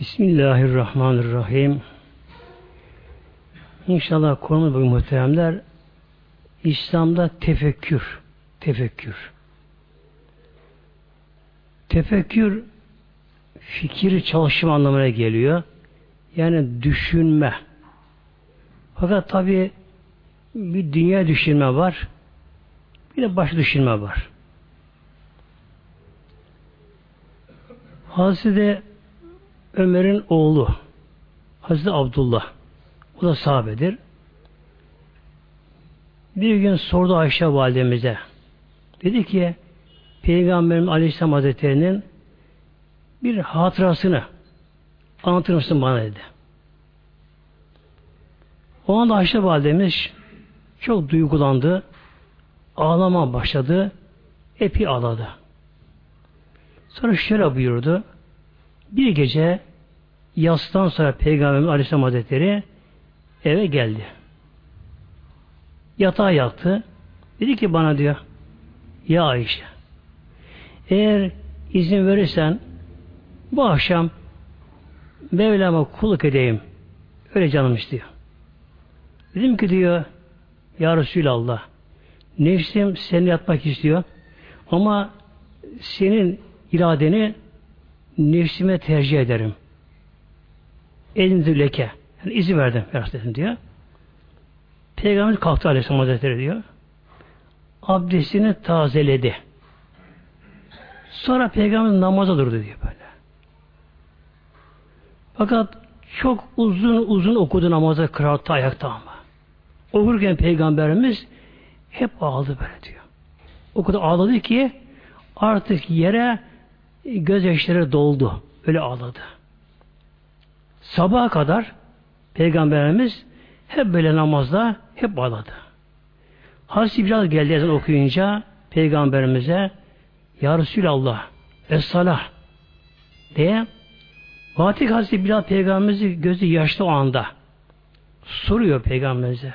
Bismillahirrahmanirrahim. İnşallah konumuz bu muhteremler İslam'da tefekkür. Tefekkür. Tefekkür fikir çalışma anlamına geliyor. Yani düşünme. Fakat tabi bir dünya düşünme var. Bir de baş düşünme var. Hazreti Ömer'in oğlu Hazreti Abdullah o da sahabedir. Bir gün sordu Ayşe validemize. Dedi ki Peygamberim Aleyhisselam Hazretleri'nin bir hatırasını anlatır mısın bana dedi. O anda Ayşe validemiz çok duygulandı. Ağlama başladı. Epi ağladı. Sonra şöyle buyurdu. Bir gece yastan sonra Peygamberimiz Aleyhisselam Hazretleri eve geldi. Yatağa yattı. Dedi ki bana diyor ya Ayşe eğer izin verirsen bu akşam Mevlam'a kulluk edeyim. Öyle canım istiyor. Dedim ki diyor Ya Resulallah nefsim seni yatmak istiyor ama senin iradeni nefsime tercih ederim. Elimde leke. Yani izin verdim dedim diyor. Peygamber kalktı Aleyhisselam Hazretleri diyor. Abdestini tazeledi. Sonra Peygamber namaza durdu diyor böyle. Fakat çok uzun uzun okudu namazı kıraatta ayakta ama. Okurken Peygamberimiz hep ağladı böyle diyor. O kadar ağladı ki artık yere gözyaşları doldu. Öyle ağladı. Sabaha kadar Peygamberimiz hep böyle namazda hep ağladı. Hazreti Bilal geldi ezan okuyunca Peygamberimize Ya Resulallah Es-salah diye Fatih Hazreti Bilal Peygamberimizi gözü yaşlı o anda soruyor Peygamberimize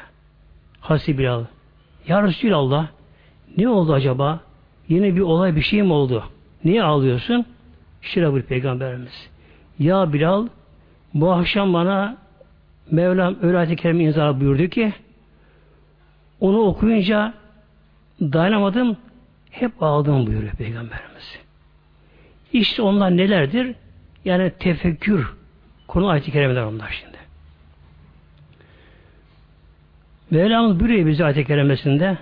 Hazreti Bilal Ya Resulallah ne oldu acaba? Yine bir olay bir şey mi oldu? Niye ağlıyorsun? Bir Peygamberimiz. Ya Bilal bu akşam bana Mevlam öyle ayet-i kerime buyurdu ki onu okuyunca dayanamadım hep ağladım buyuruyor Peygamberimiz. İşte onlar nelerdir? Yani tefekkür konu ayet-i kerimeler onlar şimdi. Mevlamız buyuruyor bize ayet-i kerimesinde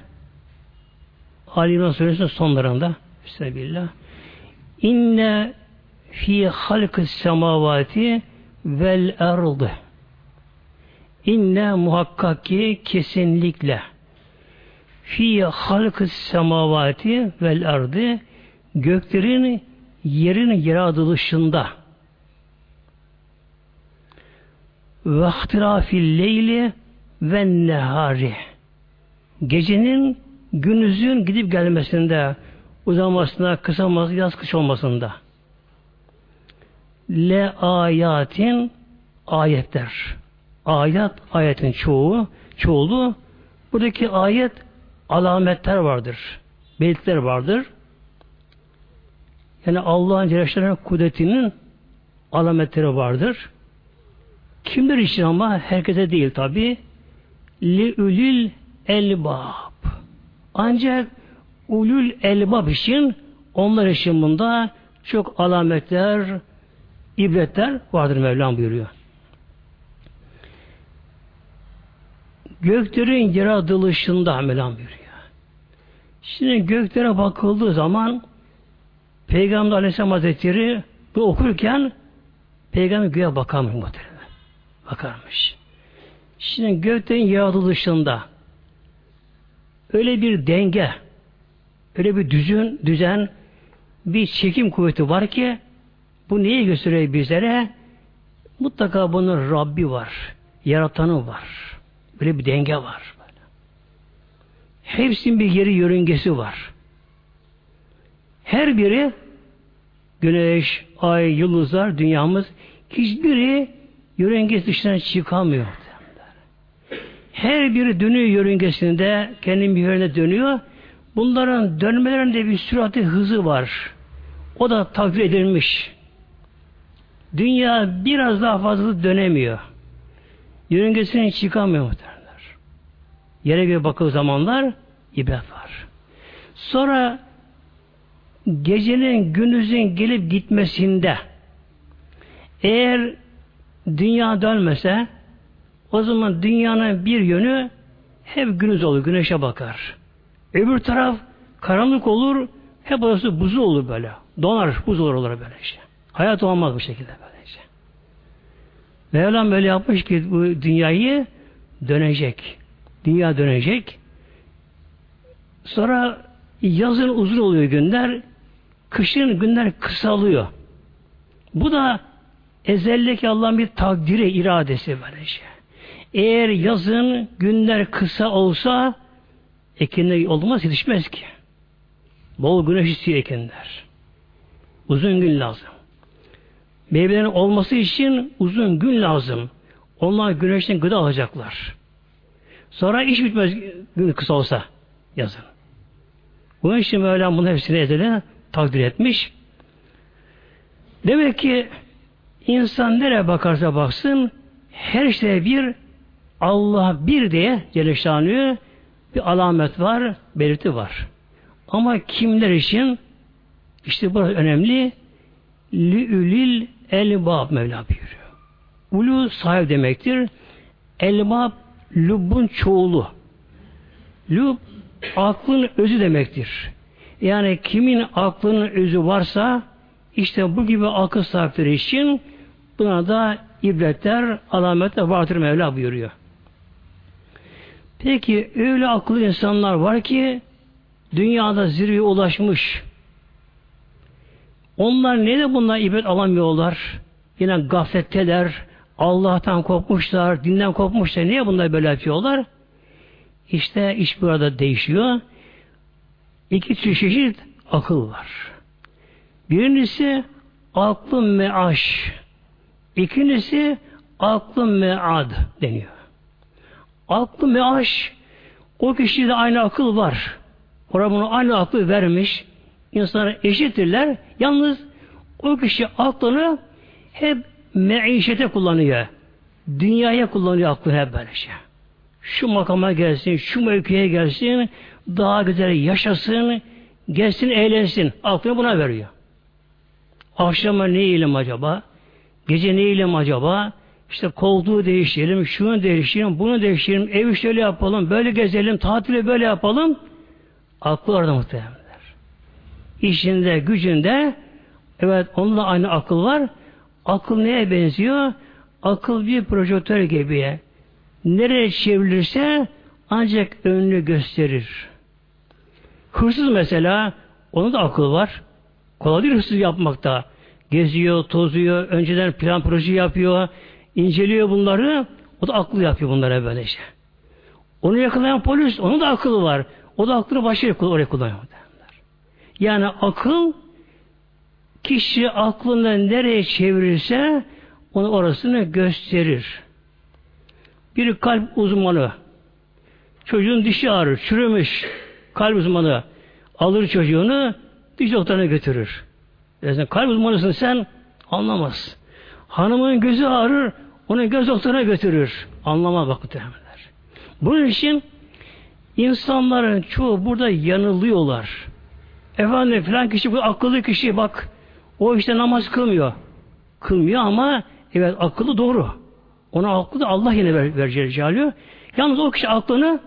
Ali İmran Suresi'nin sonlarında Bismillah İnne fi halkı semavati vel erdı İnne muhakkak ki kesinlikle. Fi halkı semavati vel erdi göklerin yerin yaratılışında. Ve ihtirafil leyli ve nehari. Gecenin günüzün gidip gelmesinde uzamasında, kısalması, yaz kış olmasında le ayatin ayetler. Ayet, ayetin çoğu, çoğulu buradaki ayet alametler vardır. Belirtiler vardır. Yani Allah'ın Celle kudretinin alametleri vardır. Kimler için ama herkese değil tabi. Li ülül elbab. Ancak ulul elbab için onlar için bunda çok alametler, ibretler vardır Mevlam buyuruyor. Göklerin yaratılışında Mevlam buyuruyor. Şimdi göklere bakıldığı zaman Peygamber Aleyhisselam Hazretleri bu okurken Peygamber göğe bakarmış muhtemelen. Bakarmış. Şimdi göklerin yaratılışında öyle bir denge, öyle bir düzün, düzen, bir çekim kuvveti var ki bu neyi gösteriyor bizlere? Mutlaka bunun Rabbi var, yaratanı var. Böyle bir denge var. Böyle. Hepsinin bir yeri yörüngesi var. Her biri güneş, ay, yıldızlar, dünyamız hiçbiri yörüngesi dışına çıkamıyor. Her biri dönüyor yörüngesinde, kendi bir yerine dönüyor. Bunların dönmelerinde bir sürati hızı var. O da takdir edilmiş. Dünya biraz daha fazla dönemiyor. Yörüngesine çıkamıyor muhtemelen. Yere göre bakıl zamanlar ibret var. Sonra gecenin gündüzün gelip gitmesinde eğer dünya dönmese o zaman dünyanın bir yönü hep gündüz olur, güneşe bakar. Öbür taraf karanlık olur, hep orası buzul olur böyle. Donar, buz olur böyle işte. Hayat olmaz bu şekilde böyle işte. Mevlam böyle yapmış ki bu dünyayı dönecek. Dünya dönecek. Sonra yazın uzun oluyor günler, kışın günler kısalıyor. Bu da ezeldeki Allah'ın bir takdiri, iradesi böylece. Eğer yazın günler kısa olsa ekinler olmaz yetişmez ki. Bol güneş istiyor ekinler. Uzun gün lazım. Meyvelerin olması için uzun gün lazım. Onlar güneşten gıda alacaklar. Sonra iş bitmez gün kısa olsa yazın. Bunun için Mevlam bunun hepsini ezele takdir etmiş. Demek ki insan nereye bakarsa baksın her şeye bir Allah bir diye Celle bir alamet var, belirti var. Ama kimler için işte burası önemli liülil elbab Mevla buyuruyor. Ulu sahip demektir. Elbab lubun çoğulu. Lub aklın özü demektir. Yani kimin aklının özü varsa işte bu gibi akıl sahipleri için buna da ibretler, alametler vardır Mevla buyuruyor. Peki öyle akıllı insanlar var ki dünyada zirveye ulaşmış. Onlar neden bunlar ibret alamıyorlar? Yine gafletteler, Allah'tan kopmuşlar, dinden kopmuşlar. Niye bunlar böyle yapıyorlar? İşte iş burada değişiyor. İki çeşit akıl var. Birincisi aklı meaş. İkincisi aklı mead deniyor. Aklı meaş o kişide aynı akıl var. Orada bunu aynı aklı vermiş. İnsanlar eşittirler. Yalnız o kişi aklını hep meişete kullanıyor. Dünyaya kullanıyor aklını hep böylece. Şey. Şu makama gelsin, şu mevkiye gelsin, daha güzel yaşasın, gelsin, eğlensin. Aklını buna veriyor. Akşama ne yiyelim acaba? Gece ne yiyelim acaba? İşte koltuğu değiştirelim, şunu değiştirelim, bunu değiştirelim, evi şöyle yapalım, böyle gezelim, tatili böyle yapalım. Aklı orada muhtemelenler. İşinde, gücünde evet onunla aynı akıl var. Akıl neye benziyor? Akıl bir projektör gibi. Nereye çevrilirse ancak önünü gösterir. Hırsız mesela onun da akıl var. Kolay değil hırsız yapmakta. Geziyor, tozuyor, önceden plan proje yapıyor, inceliyor bunları. O da aklı yapıyor bunlara böylece. Onu yakalayan polis, onun da akıllı var. O da aklını başka oraya kullanıyor. Yani akıl kişi aklını nereye çevirirse onu orasını gösterir. Bir kalp uzmanı çocuğun dişi ağrır, çürümüş kalp uzmanı alır çocuğunu diş doktoruna götürür. Dersin, kalp uzmanısın sen anlamaz. Hanımın gözü ağrır, onu göz doktoruna götürür. Anlamaz bak muhtemelenler. Bunun için insanların çoğu burada yanılıyorlar. Efendim filan kişi bu akıllı kişi bak o işte namaz kılmıyor. Kılmıyor ama evet akıllı doğru. Ona aklı da Allah yine ver, verecek alıyor. Yalnız o kişi aklını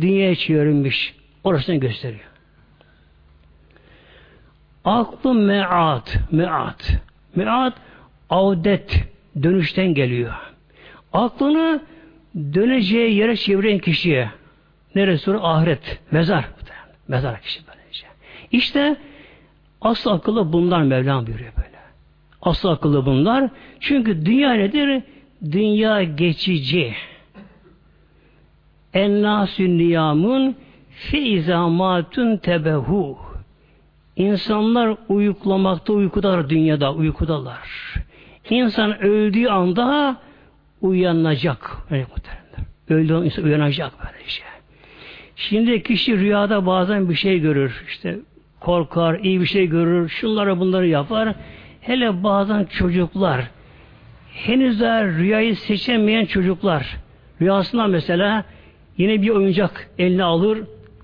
dünyaya çevirmiş. Orasını gösteriyor. Aklı meat, meat. Meat avdet, dönüşten geliyor. Aklını döneceği yere çeviren kişiye neresi sonra ahiret, mezar. Mezar kişi. İşte Asıl akıllı bunlar Mevlam buyuruyor böyle. Asıl akıllı bunlar. Çünkü dünya nedir? Dünya geçici. Ennâsün niyamun feizamatun tebehu. İnsanlar uyuklamakta uykudalar dünyada, uykudalar. İnsan öldüğü anda uyanacak. Öyle Öldüğü anda insan uyanacak böyle şey. Şimdi kişi rüyada bazen bir şey görür. İşte korkar, iyi bir şey görür, şunları bunları yapar. hele bazen çocuklar henüz daha rüyayı seçemeyen çocuklar. Rüyasından mesela yine bir oyuncak eline alır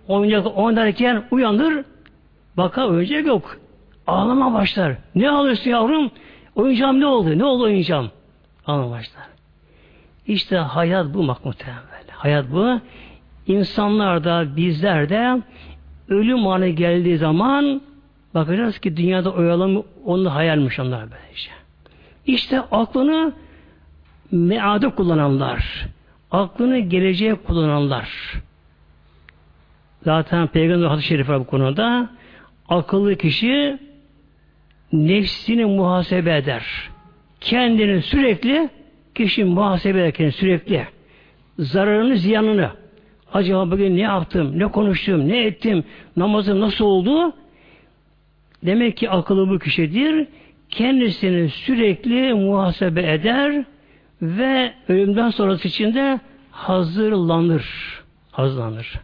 oyuncak oynarken uyanır bakar oyuncak yok. Ağlama başlar. Ne ağlıyorsun yavrum? Oyuncağım ne oldu? Ne oldu oyuncağım? Ağlama başlar. İşte hayat bu muhtemelen hayat bu. İnsanlar da bizler de ölüm anı geldiği zaman bakacağız ki dünyada oyalan onu hayalmiş onlar böylece. İşte aklını meade kullananlar, aklını geleceğe kullananlar. Zaten Peygamber hadis-i bu konuda. Akıllı kişi nefsini muhasebe eder. Kendini sürekli kişi muhasebe ederken sürekli zararını, ziyanını acaba bugün ne yaptım, ne konuştum, ne ettim, namazım nasıl oldu? Demek ki akıllı bu kişidir. Kendisini sürekli muhasebe eder ve ölümden sonrası için de hazırlanır. Hazırlanır.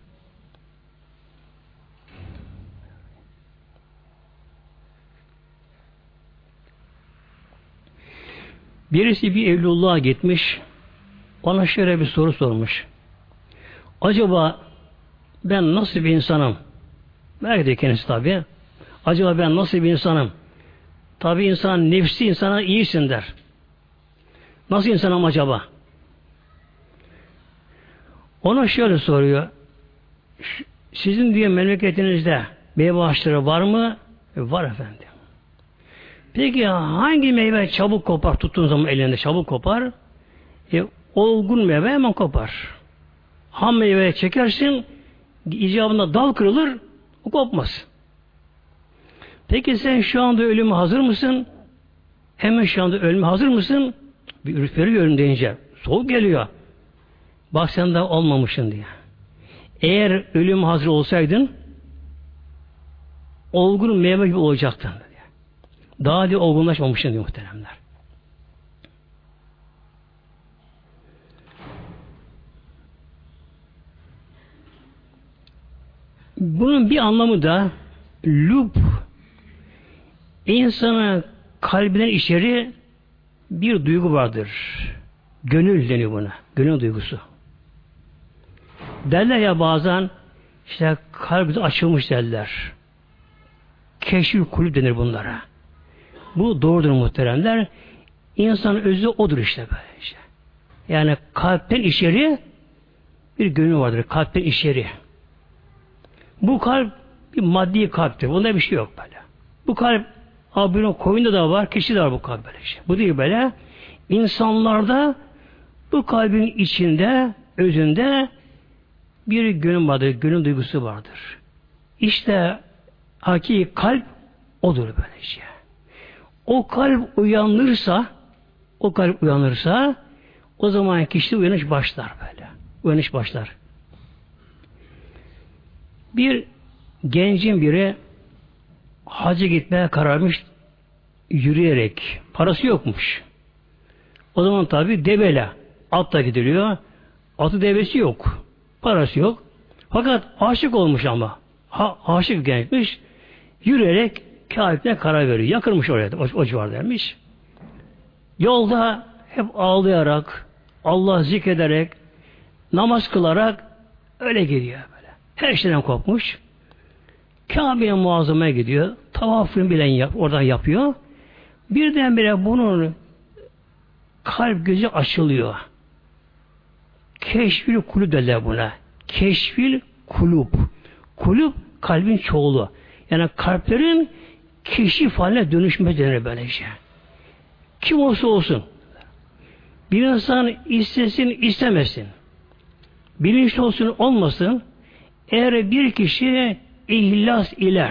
Birisi bir evluluğa gitmiş. Ona şöyle bir soru sormuş. Acaba ben nasıl bir insanım? Merak ediyor kendisi tabi. Acaba ben nasıl bir insanım? Tabi insan nefsi insana iyisin der. Nasıl insanım acaba? Ona şöyle soruyor. Sizin diye memleketinizde meyve ağaçları var mı? Var efendim. Peki hangi meyve çabuk kopar tuttuğun zaman elinde çabuk kopar? E, olgun meyve hemen kopar. Ham meyve çekersin icabında dal kırılır o kopmaz. Peki sen şu anda ölüme hazır mısın? Hemen şu anda ölüme hazır mısın? Bir ürperiyor ölüm deyince. Soğuk geliyor. Bak sen de olmamışsın diye. Eğer ölüm hazır olsaydın olgun meyve gibi olacaktın. Diye. Daha diye olgunlaşmamışsın diye muhteremler. Bunun bir anlamı da lüb insana kalbinden içeri bir duygu vardır. Gönül deniyor buna. Gönül duygusu. Derler ya bazen işte kalbimiz açılmış derler. Keşif kulüp denir bunlara. Bu doğrudur muhteremler. İnsanın özü odur işte böyle işte. Yani kalpten içeri bir gönül vardır. Kalpten içeri. Bu kalp bir maddi kalptir. Bunda bir şey yok böyle. Bu kalp abinin koyunda da var, kişi de var bu kalp böyle şey. Bu değil böyle. İnsanlarda bu kalbin içinde, özünde bir gönül vardır, gönül duygusu vardır. İşte hakiki kalp odur böyle şey. O kalp uyanırsa, o kalp uyanırsa, o zaman kişi uyanış başlar böyle. Uyanış başlar. Bir gencin biri hacı gitmeye kararmış yürüyerek. Parası yokmuş. O zaman tabi devele atla gidiliyor. Atı devesi yok. Parası yok. Fakat aşık olmuş ama. Ha, aşık gençmiş. Yürüyerek Kabe'ne karar veriyor. Yakırmış oraya. O, o civardaymış. Yolda hep ağlayarak, Allah zikrederek, namaz kılarak öyle gidiyor. Her şeyden kopmuş. Kabe'ye muazzamaya gidiyor. Tavafını bile yap, oradan yapıyor. Birdenbire bunun kalp gözü açılıyor. Keşfil kulüp derler buna. Keşfil kulüp. Kulüp kalbin çoğulu. Yani kalplerin keşif haline dönüşme denir böylece. Kim olsa olsun. Bir insan istesin istemesin. Bilinçli olsun olmasın eğer bir kişi ihlas ile,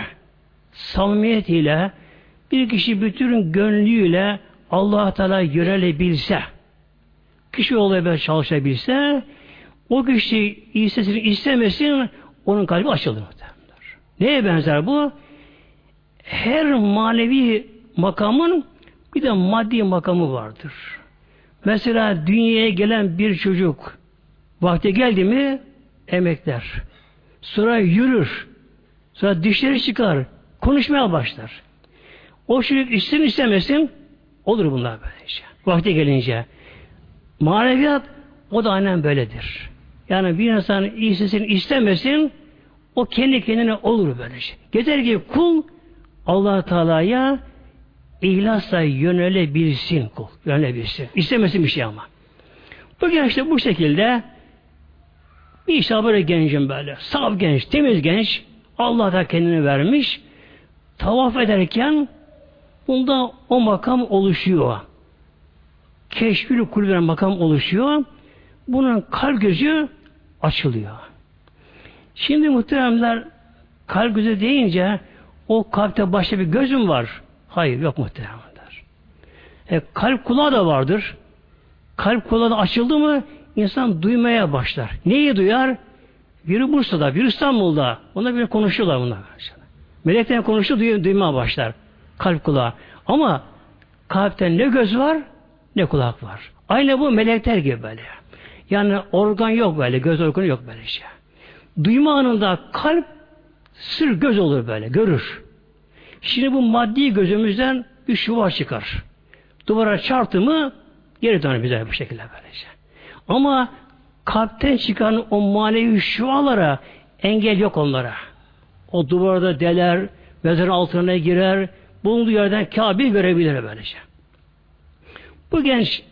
samimiyet ile, bir kişi bütün gönlüyle allah Teala yönelebilse, kişi olaya çalışabilse, o kişi istesin istemesin, onun kalbi açılır. Neye benzer bu? Her manevi makamın bir de maddi makamı vardır. Mesela dünyaya gelen bir çocuk vakti geldi mi emekler. Sonra yürür. Sonra dişleri çıkar. Konuşmaya başlar. O çocuk istesin istemesin olur bunlar böyle şey. Vakti gelince. Maneviyat o da aynen böyledir. Yani bir insan istesin istemesin o kendi kendine olur böyle şey. Yeter ki kul allah Teala'ya ihlasla yönelebilsin kul. Yönelebilsin. İstemesin bir şey ama. Bu gençte bu şekilde bir işte böyle gencim böyle. Saf genç, temiz genç. Allah da kendini vermiş. Tavaf ederken bunda o makam oluşuyor. Keşfül kulüben makam oluşuyor. Bunun kalp gözü açılıyor. Şimdi muhteremler kalp gözü deyince o kalpte başka bir gözüm var. Hayır yok muhteremler. E, kalp kulağı da vardır. Kalp kulağı da açıldı mı insan duymaya başlar. Neyi duyar? Biri Bursa'da, biri İstanbul'da. Onlar bir konuşuyorlar bunlar. Melekten konuşuyor, duy duymaya başlar. Kalp kulağı. Ama kalpten ne göz var, ne kulak var. Aynı bu melekler gibi böyle. Yani organ yok böyle, göz organı yok böyle şey. Duyma anında kalp sır göz olur böyle, görür. Şimdi bu maddi gözümüzden bir şuva çıkar. Duvara çarptı mı geri döner bize bu şekilde böylece. Ama kalpten çıkan o manevi şualara engel yok onlara. O duvarda deler, mezarın altına girer, bulunduğu yerden Kabe'yi görebilir böylece. Bu genç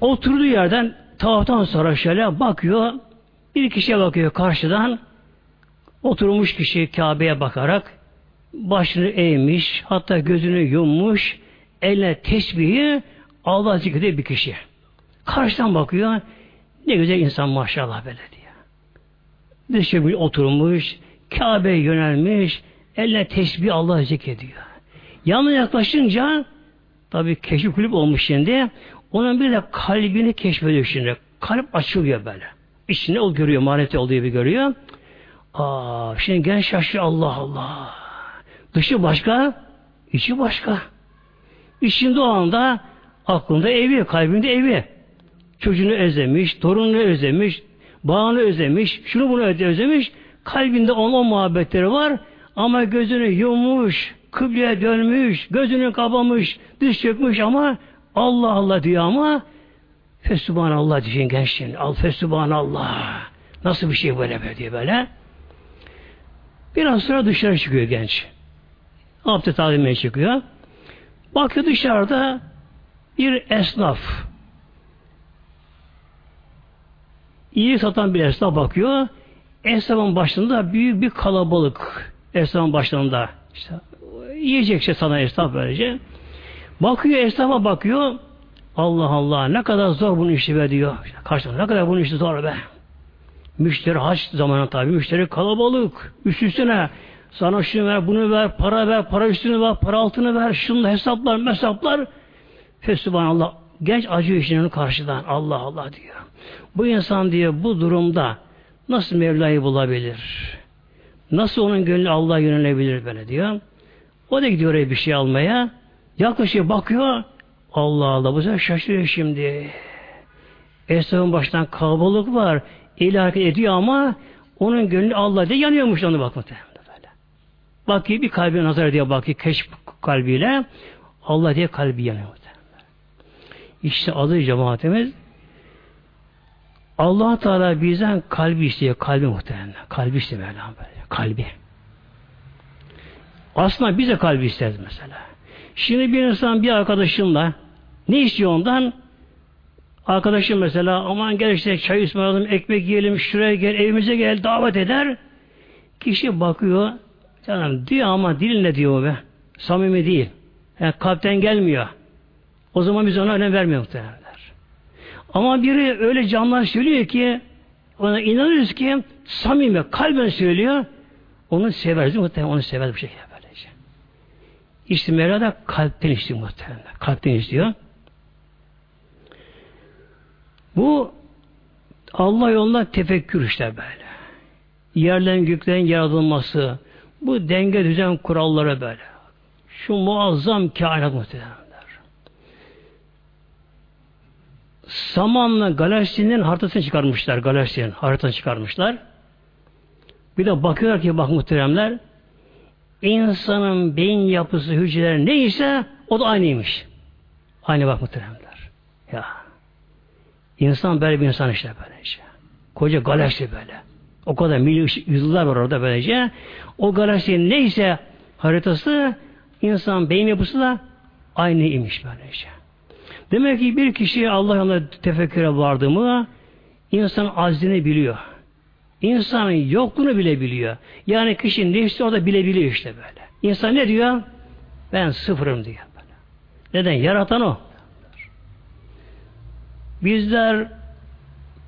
oturduğu yerden tavaftan sonra şöyle bakıyor, bir kişiye bakıyor karşıdan, oturmuş kişi Kabe'ye bakarak başını eğmiş, hatta gözünü yummuş, eline tesbihi Allah zikrediyor bir kişi. Karşıdan bakıyor, ne güzel insan maşallah böyle diyor. Dışı oturmuş, Kabe'ye yönelmiş, eline tesbih Allah zikrediyor. Yanına yaklaşınca tabi keşif kulüp olmuş şimdi. Onun bir de kalbini keşfediyor şimdi. Kalp açılıyor böyle. İçinde o görüyor, maneviyat olduğu gibi görüyor. Aa, şimdi genç şaşırıyor Allah Allah. Dışı başka, içi başka. İçinde o anda aklında evi, kalbinde evi. Çocuğunu özlemiş, torununu özlemiş, bağını özlemiş, şunu bunu özlemiş. Kalbinde onun muhabbetleri var ama gözünü yummuş, kıbleye dönmüş, gözünü kapamış, düz çökmüş ama Allah Allah diyor ama Fesubhanallah diyeceksin gençliğin. Al Fesubhanallah. Nasıl bir şey böyle böyle diye böyle. Biraz sonra dışarı çıkıyor genç. Abdest alimeye çıkıyor. Bakıyor dışarıda bir esnaf. İyi satan bir esnaf bakıyor. Esnafın başında büyük bir kalabalık. Esnafın başlarında. İşte yiyecek şey sana esnaf böylece. Bakıyor esnafa bakıyor. Allah Allah ne kadar zor bunu işi be diyor. Karşılığında ne kadar bunu işi zor be. Müşteri haç zamanı tabi. Müşteri kalabalık. Üst üstüne sana şunu ver, bunu ver, para ver, para üstünü ver, para altını ver, şunu hesaplar, hesaplar. Allah Genç acıyor işinin karşıdan. Allah Allah diyor. Bu insan diyor bu durumda nasıl Mevla'yı bulabilir? Nasıl onun gönlü Allah'a yönelebilir böyle diyor. O da gidiyor oraya bir şey almaya. Yaklaşıyor bakıyor. Allah Allah bu sefer şaşırıyor şimdi. Esnafın baştan kalabalık var. Eli hareket ediyor ama onun gönlü Allah diye yanıyormuş onu bak böyle. Bakıyor bir kalbi nazar ediyor bakıyor keşf kalbiyle. Allah diye kalbi yanıyor. İşte adı cemaatimiz allah Teala bizden kalbi istiyor. Kalbi muhtemelen. Kalbi istiyor Mevlam böyle. Kalbi. Aslında bize kalbi isteriz mesela. Şimdi bir insan bir arkadaşınla ne istiyor ondan? Arkadaşım mesela aman gel işte çay ısmarlayalım, ekmek yiyelim, şuraya gel, evimize gel, davet eder. Kişi bakıyor, canım diyor ama dilinle diyor be. Samimi değil. Yani kalpten gelmiyor. O zaman biz ona önem vermiyor muhtemelenler. Ama biri öyle canlar söylüyor ki ona inanırız ki samimi, kalben söylüyor. Onu severiz muhtemelen. Onu severiz bu şekilde böylece. İşte Mevla da kalpten istiyor muhtemelen. Kalpten istiyor. Bu Allah yolunda tefekkür işte böyle. Yerden göklerin yaratılması, bu denge düzen kuralları böyle. Şu muazzam kainat muhtemelen. Samanla galaksinin haritasını çıkarmışlar. Galaksinin haritasını çıkarmışlar. Bir de bakıyorlar ki bak muhteremler insanın beyin yapısı, hücreleri neyse o da aynıymış. Aynı bak muhteremler. Ya. İnsan böyle bir insan işte böylece. Koca galaksi böyle. O kadar milyon yıllar var orada böylece. O galaksinin neyse haritası insan beyin yapısı da aynı imiş böylece. Demek ki bir kişi Allah yolunda tefekküre vardı mı insan azdini biliyor. İnsanın yokluğunu bile biliyor. Yani kişinin nefsi orada bilebiliyor işte böyle. İnsan ne diyor? Ben sıfırım diyor. Böyle. Neden? Yaratan o. Bizler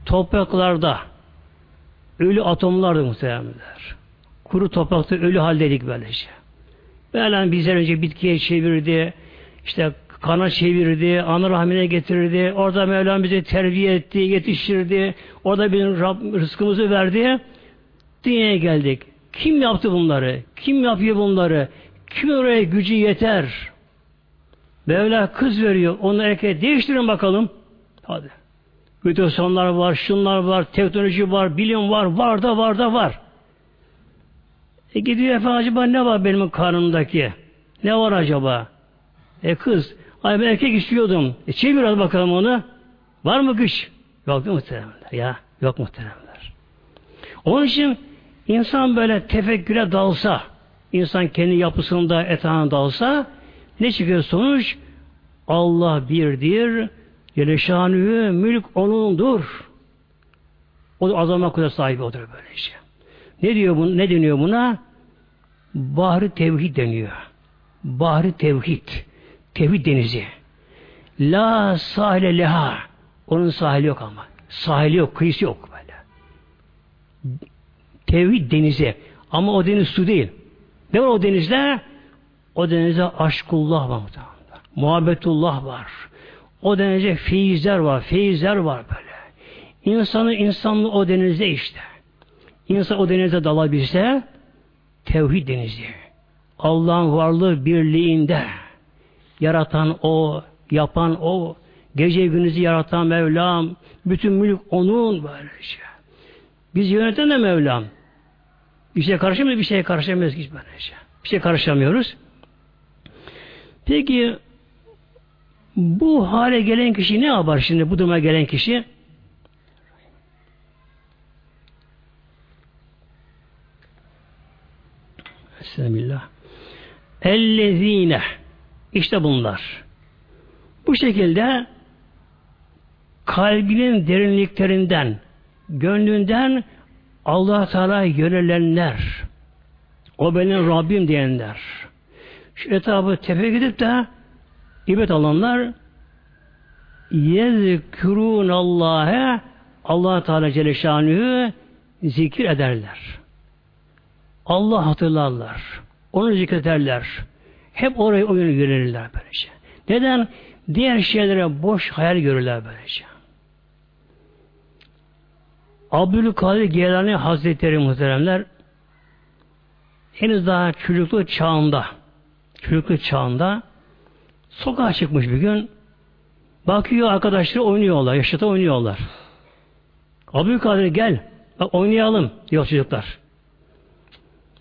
topraklarda ölü atomlardı muhtemelenler. Kuru toprakta ölü haldeydik böylece. Böyle bizler önce bitkiye çevirdi, işte kana çevirdi, ana rahmine getirirdi. Orada Mevlam bizi terbiye etti, yetiştirdi. Orada bir Rab rızkımızı verdi. Dünyaya geldik. Kim yaptı bunları? Kim yapıyor bunları? Kim oraya gücü yeter? Mevla kız veriyor. Onu erkeğe değiştirin bakalım. Hadi. Mütesanlar var, şunlar var, teknoloji var, bilim var, var da var da var. E gidiyor efendim acaba ne var benim karnımdaki? Ne var acaba? E kız, ay ben erkek istiyordum. E çevir hadi bakalım onu. Var mı güç? Yok muhteremler ya. Yok muhteremler. Onun için insan böyle tefekküre dalsa, insan kendi yapısında etana dalsa, ne çıkıyor sonuç? Allah birdir, Yeleşanü mülk onundur. O da kudret sahibi odur böylece. Ne diyor bu? Ne deniyor buna? Bahri tevhid deniyor. Bahri tevhid. Tevhid denizi. La sahile leha. Onun sahili yok ama. Sahili yok, kıyısı yok böyle. Tevhid denizi. Ama o deniz su değil. Ne var o denizde? O denizde aşkullah var. Muhabbetullah var. O denizde feyizler var, feyizler var böyle. İnsanı insanlı o denizde işte. İnsan o denize dalabilse tevhid denizi. Allah'ın varlığı birliğinde yaratan o, yapan o, gece gündüzü yaratan Mevlam, bütün mülk onun böylece. Biz yöneten de Mevlam. Bir şeye karışamıyoruz, bir şeye karışamıyoruz hiç böylece. Bir şeye karışamıyoruz. Peki bu hale gelen kişi ne yapar şimdi bu duruma gelen kişi? Bismillah. Ellezine işte bunlar. Bu şekilde kalbinin derinliklerinden, gönlünden Allah Teala yönelenler, o benim Rabbim diyenler, şu etabı tepe gidip de ibret alanlar yezkürûn Allah'e Allah Teala Celle zikir ederler. Allah hatırlarlar. Onu zikrederler. Hep oraya oyunu yönelirler böylece. Neden? Diğer şeylere boş hayal görürler böylece. Abdülkadir Geylani Hazretleri muhteremler henüz daha çocukluk çağında çocukluk çağında Sokağa çıkmış bir gün. Bakıyor arkadaşları oynuyorlar. Yaşata oynuyorlar. Abdülkadir gel. Bak oynayalım diyor çocuklar.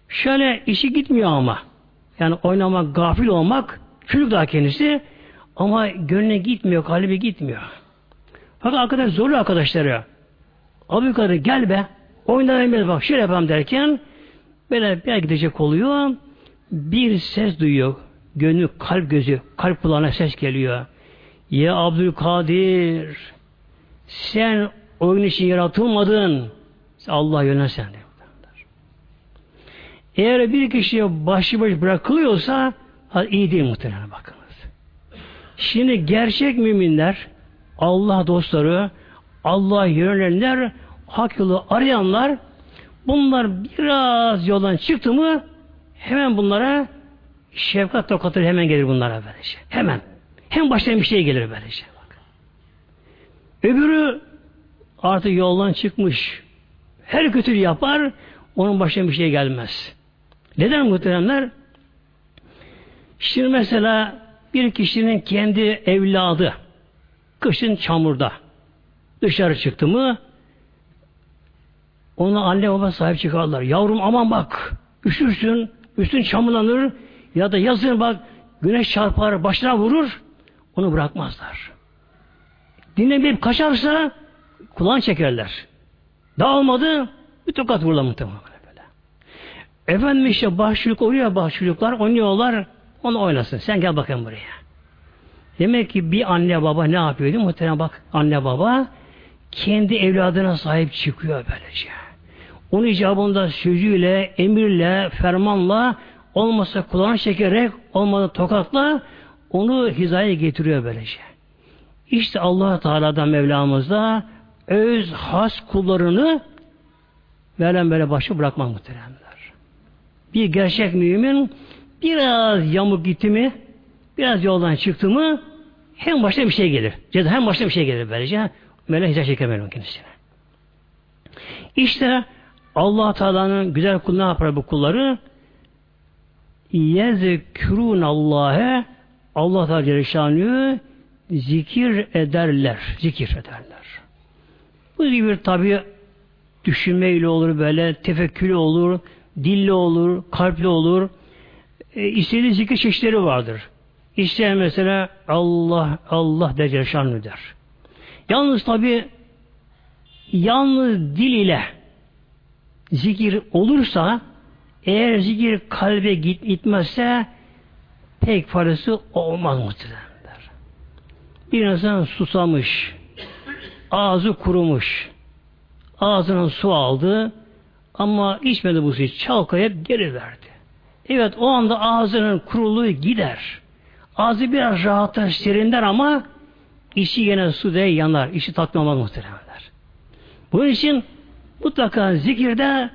Şöyle işi gitmiyor ama. Yani oynamak, gafil olmak çocuk daha kendisi ama gönlüne gitmiyor, kalbi gitmiyor. Fakat arkadaş zorlu arkadaşları. Abdülkadir gel be. Oynayamıyoruz bak şöyle yapalım derken böyle bir gidecek oluyor. Bir ses duyuyor gönlü, kalp gözü, kalp kulağına ses geliyor. Ya Abdülkadir sen oyun için yaratılmadın. Allah yönel sen. Eğer bir kişiye başıboş bırakılıyorsa iyi değil muhtemelen bakınız. Şimdi gerçek müminler, Allah dostları, Allah yönelenler, hak yolu arayanlar bunlar biraz yoldan çıktı mı hemen bunlara Şefkat tokatı hemen gelir bunlara böylece. Hemen. Hem baştan bir şey gelir böylece. Bak. Öbürü artık yoldan çıkmış. Her kötülüğü yapar, onun başına bir şey gelmez. Neden muhteremler? Şimdi mesela bir kişinin kendi evladı kışın çamurda dışarı çıktı mı ona anne baba sahip çıkarlar. Yavrum aman bak üşürsün üstün çamurlanır ya da yazın bak güneş çarpar başına vurur onu bırakmazlar. Dinlemeyip kaçarsa kulağını çekerler. Dağılmadı bir tokat vururlar muhtemelen. Efendim işte başçılık oluyor başçılıklar oynuyorlar onu oynasın. Sen gel bakın buraya. Demek ki bir anne baba ne yapıyordu? Muhtemelen bak anne baba kendi evladına sahip çıkıyor böylece. Onun icabında sözüyle, emirle, fermanla olmasa kulağını çekerek, olmadı tokatla onu hizaya getiriyor böylece. İşte allah Teala'da Mevlamız da öz has kullarını Mevlam böyle başı bırakmak muhteremler. Bir gerçek mümin biraz yamuk gitti mi, biraz yoldan çıktı mı hem başta bir şey gelir. Ceza hem başta bir şey gelir böylece. Mevlam hicret çekemez kendisine. İşte allah Teala'nın güzel kulu ne yapar bu kulları? Yezkürün Allah'e Allah Teala Celle zikir ederler. Zikir ederler. Bu gibi tabi düşünmeyle olur böyle, tefekkülü olur, dilli olur, kalpli olur. E, istediği zikir çeşitleri vardır. İsteyen mesela Allah, Allah der şanlı der. Yalnız tabi yalnız dil ile zikir olursa eğer zikir kalbe git, gitmezse pek parası olmaz muhtemelen. Bir insan susamış, ağzı kurumuş, ağzına su aldı ama içmedi bu suyu, çalkayıp geri verdi. Evet o anda ağzının kuruluğu gider. Ağzı biraz rahatlar, serinler ama işi yine su değil yanar. İşi tatmin olmaz muhtemelenler. Bunun için mutlaka zikirde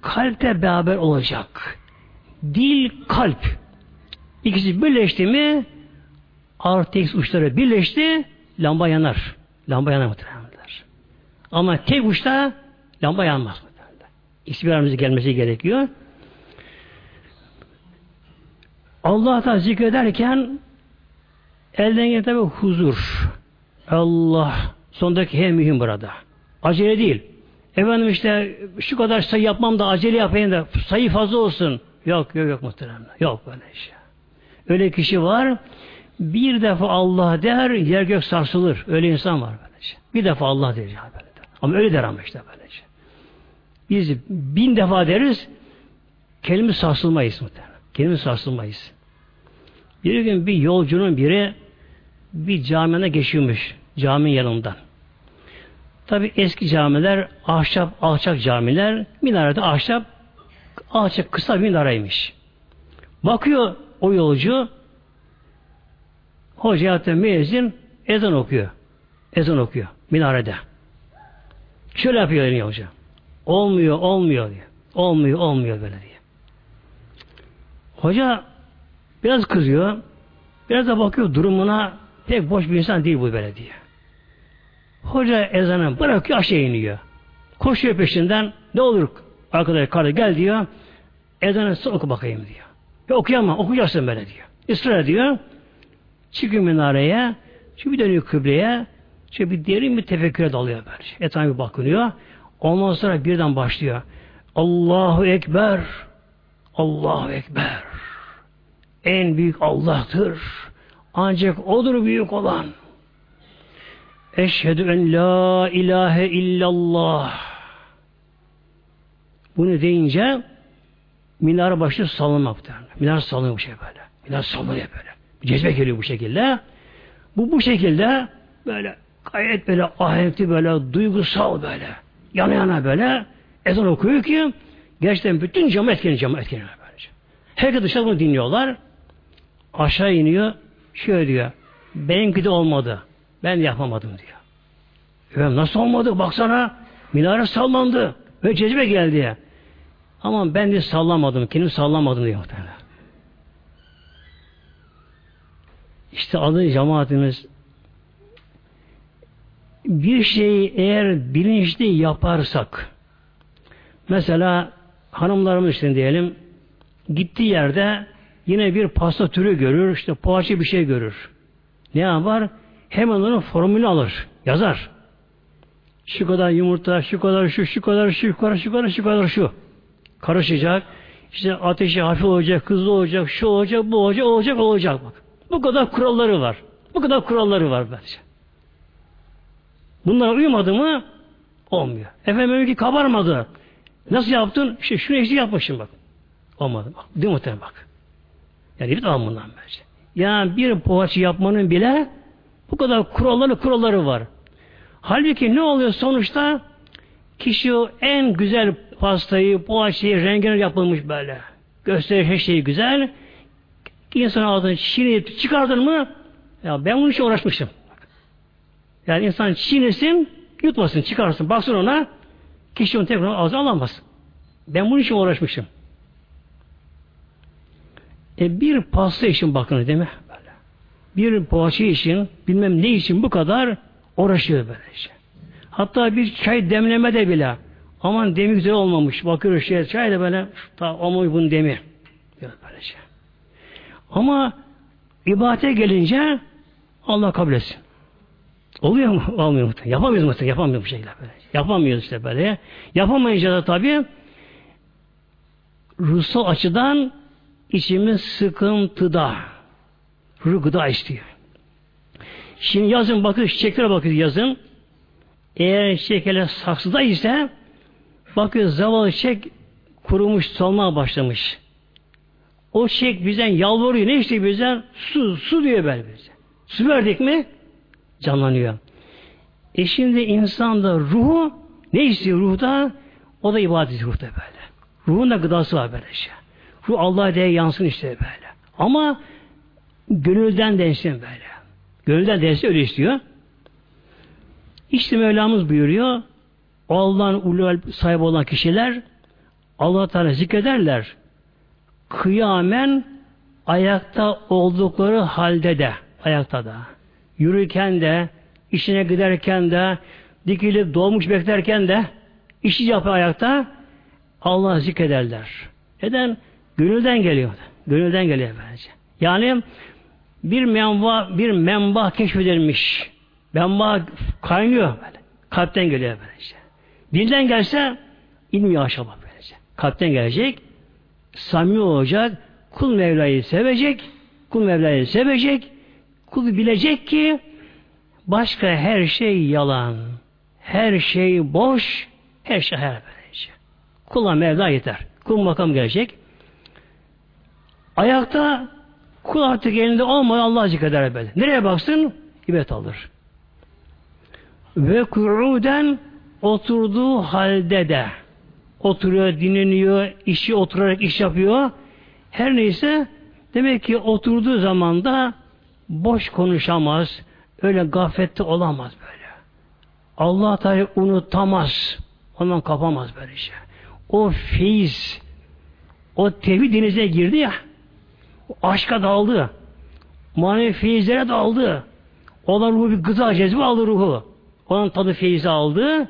kalpte beraber olacak. Dil, kalp. İkisi birleşti mi artı eksi uçları birleşti lamba yanar. Lamba yanar muhtemelenler. Ama tek uçta lamba yanmaz aramızda gelmesi gerekiyor. Allah'ta zikrederken elden gelen tabi huzur. Allah sondaki hem mühim burada. Acele değil. Efendim işte şu kadar sayı yapmam da acele yapayım da sayı fazla olsun. Yok yok yok muhtemelen. Yok böyle şey. Öyle kişi var bir defa Allah der yer gök sarsılır. Öyle insan var böylece. Bir defa Allah der. Böyle Ama öyle der ama işte böylece. Biz bin defa deriz kelime sarsılmayız muhtemelen. Kelime sarsılmayız. Bir gün bir yolcunun biri bir camine geçiyormuş. Cami yanından. Tabi eski camiler ahşap, alçak camiler. Minarede ahşap, alçak, kısa minareymiş. Bakıyor o yolcu Hoca hatta müezzin ezan okuyor. Ezan okuyor minarede. Şöyle yapıyor hoca. Olmuyor, olmuyor diyor. Olmuyor, olmuyor böyle diye. Hoca biraz kızıyor. Biraz da bakıyor durumuna pek boş bir insan değil bu böyle diye. Hoca ezanı bırakıyor aşağı iniyor. Koşuyor peşinden ne olur arkadaş karı gel diyor. Ezanı oku bakayım diyor. Ya okuyamam okuyacaksın böyle diyor. Israr ediyor. Çıkıyor minareye, bir dönüyor kıbleye, şu bir derin bir tefekküre dalıyor böyle. Etrafına bir bakınıyor. Ondan sonra birden başlıyor. Allahu Ekber, Allahu Ekber. En büyük Allah'tır. Ancak O'dur büyük olan. Eşhedü en la ilahe illallah. Bunu deyince minare başı salınmak. Minare salınıyor bu şey böyle. Minare salınıyor böyle. Cezbe geliyor bu şekilde. Bu bu şekilde böyle gayet böyle ahenkli böyle duygusal böyle yana yana böyle ezan okuyor ki gerçekten bütün camı etkileniyor camı etkileniyor böylece. Herkes dışarı bunu dinliyorlar. Aşağı iniyor. Şöyle diyor. Benimki de olmadı. Ben de yapamadım diyor. Efendim nasıl olmadı? Baksana minare sallandı. Ve cezbe geldi. Ama ben de sallamadım. Kendim sallamadım diyor. İşte adı cemaatimiz bir şeyi eğer bilinçli yaparsak mesela hanımlarımız için diyelim gittiği yerde yine bir pasta türü görür, işte poğaça bir şey görür. Ne yapar? Hemen onun formülünü alır, yazar. Şu kadar yumurta, şu kadar şu, şu kadar şu, şu kadar şu kadar şu kadar şu. Karışacak. İşte ateşi hafif olacak, hızlı olacak, şu olacak, bu olacak, olacak, olacak bak. Bu kadar kuralları var. Bu kadar kuralları var bence. Bunlara uymadı mı olmuyor. Efendim ki kabarmadı. Nasıl yaptın? İşte şunu eksik yapmışım bak. Olmadı. Bak, değil mi bak. Yani bir tamam bundan bence. Yani bir poğaça yapmanın bile bu kadar kuralları kuralları var. Halbuki ne oluyor sonuçta? Kişi o en güzel pastayı, poğaçayı rengine yapılmış böyle. Gösterir her şey güzel. İnsan ağzını çiğneyip çıkardın mı ya ben bunun için uğraşmışım. Yani insan çiğnesin, yutmasın, çıkarsın, baksın ona kişi onu tekrar ağzına alamaz. Ben bunun için uğraşmışım. E bir pasta için bakın değil mi? Böyle. Bir poğaça için, bilmem ne için bu kadar uğraşıyor böyle şey. Hatta bir çay demlemede bile aman demi güzel olmamış. Bakıyoruz şey, çay da böyle ta olmuş bunun demi. Böyle şey. Ama ibadete gelince Allah kabul etsin. Oluyor mu? Olmuyor mu? Yapamıyoruz mu? Yapamıyoruz bu şekilde böyle. Yapamıyoruz işte böyle. Yapamayınca da tabii ruhsal açıdan içimiz sıkıntıda. Ruh gıda istiyor. Şimdi yazın bakın çiçeklere bakıyoruz yazın. Eğer çiçekler saksıda ise bakıyor zavallı çiçek kurumuş, solmaya başlamış. O çiçek bizden yalvarıyor. Ne işte bizden? Su, su diyor böyle bize. Su verdik mi? Canlanıyor. E şimdi insanda ruhu ne istiyor ruhta? O da ibadet ruhta böyle. Ruhun da gıdası var böyle şey. Ruh Allah'a diye yansın işte böyle. Ama gönülden densin böyle. Gönülden densin öyle istiyor. İşte Mevlamız buyuruyor. Allah'ın ulu sahibi olan kişiler Allah Teala zikrederler. Kıyamen ayakta oldukları halde de ayakta da yürürken de işine giderken de dikilip doğmuş beklerken de işi yapıyor ayakta Allah zikrederler. Neden? Gönülden geliyor. Gönülden geliyor bence. Yani bir menba bir menba keşfedilmiş. Menba kaynıyor böyle. Kalpten geliyor böylece. Dilden gelse inmiyor aşağı böylece. Kalpten gelecek. Samimi olacak. Kul Mevla'yı sevecek. Kul Mevla'yı sevecek. Kul bilecek ki başka her şey yalan. Her şey boş. Her şey her böylece. Kula Mevla yeter. Kul makam gelecek. Ayakta kul artık elinde olmadan Allah zikreder böyle. Nereye baksın? İbet alır. Ve ku'uden oturduğu halde de oturuyor, dinleniyor, işi oturarak iş yapıyor. Her neyse demek ki oturduğu zaman da boş konuşamaz. Öyle gaflette olamaz böyle. Allah Teala unutamaz. Ondan kapamaz böyle şey. O feyiz, o tevhid denize girdi ya, aşka daldı, manevi feyizlere daldı. Olan ruhu bir gıda cezbi aldı ruhu. Onun tadı feyizi aldı.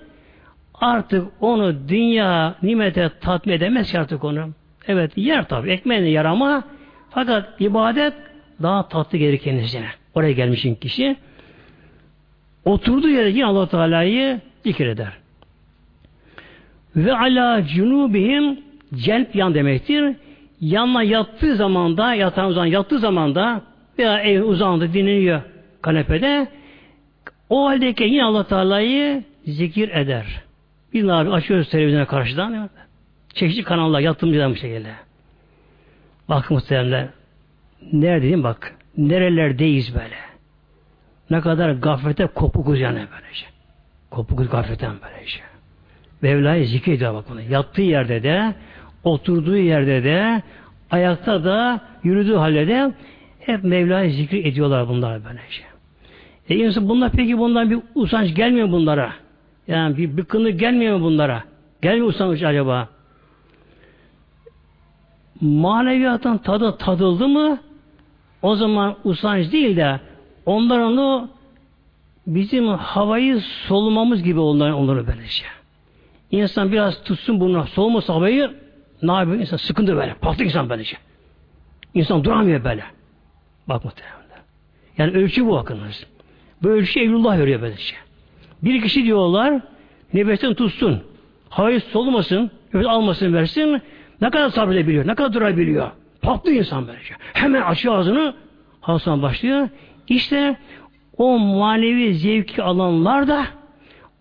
Artık onu dünya nimete tatmin edemez artık onu. Evet yer tabi. Ekmeğini yer ama fakat ibadet daha tatlı gelir kendisine. Oraya gelmişin kişi. Oturduğu yere yine allah Teala'yı zikreder. Ve ala cunubihim celp yan demektir. Yanına yattığı zamanda, yatağın uzan yattığı zamanda veya ev uzandı dinleniyor kanepede o haldeyken yine allah Teala'yı zikir eder. Biz ne açıyoruz televizyona karşıdan. Çeşitli kanallar yattığımız bu şekilde. Bakın muhtemelen neredeyim bak. Nerelerdeyiz böyle. Ne kadar gaflete kopukuz yani böylece. Kopukuz gafletten böylece. Mevla'yı zikrediyor bak bunu. Yattığı yerde de, oturduğu yerde de, ayakta da, yürüdüğü halde de hep Mevla'yı zikri ediyorlar bunlar böylece. E insan bunlar peki bundan bir usanç gelmiyor bunlara? Yani bir bıkkınlık gelmiyor mu bunlara? Gelmiyor usanç acaba? Maneviyattan tadı tadıldı mı o zaman usanç değil de onlar onu bizim havayı solumamız gibi onları, onları böylece. İnsan biraz tutsun bunu soğumasa havayı ne yapıyor? İnsan sıkıntı böyle. Patlık insan böylece. İnsan duramıyor böyle. Bak muhtemelen. Yani ölçü bu bakınız. Bu ölçü Evlullah veriyor böylece. Bir kişi diyorlar nefesten tutsun. Havayı solumasın, nefes almasın versin. Ne kadar sabredebiliyor, ne kadar durabiliyor. Patlıyor insan böylece. Hemen açıyor ağzını, Hasan başlıyor. İşte o manevi zevki alanlar da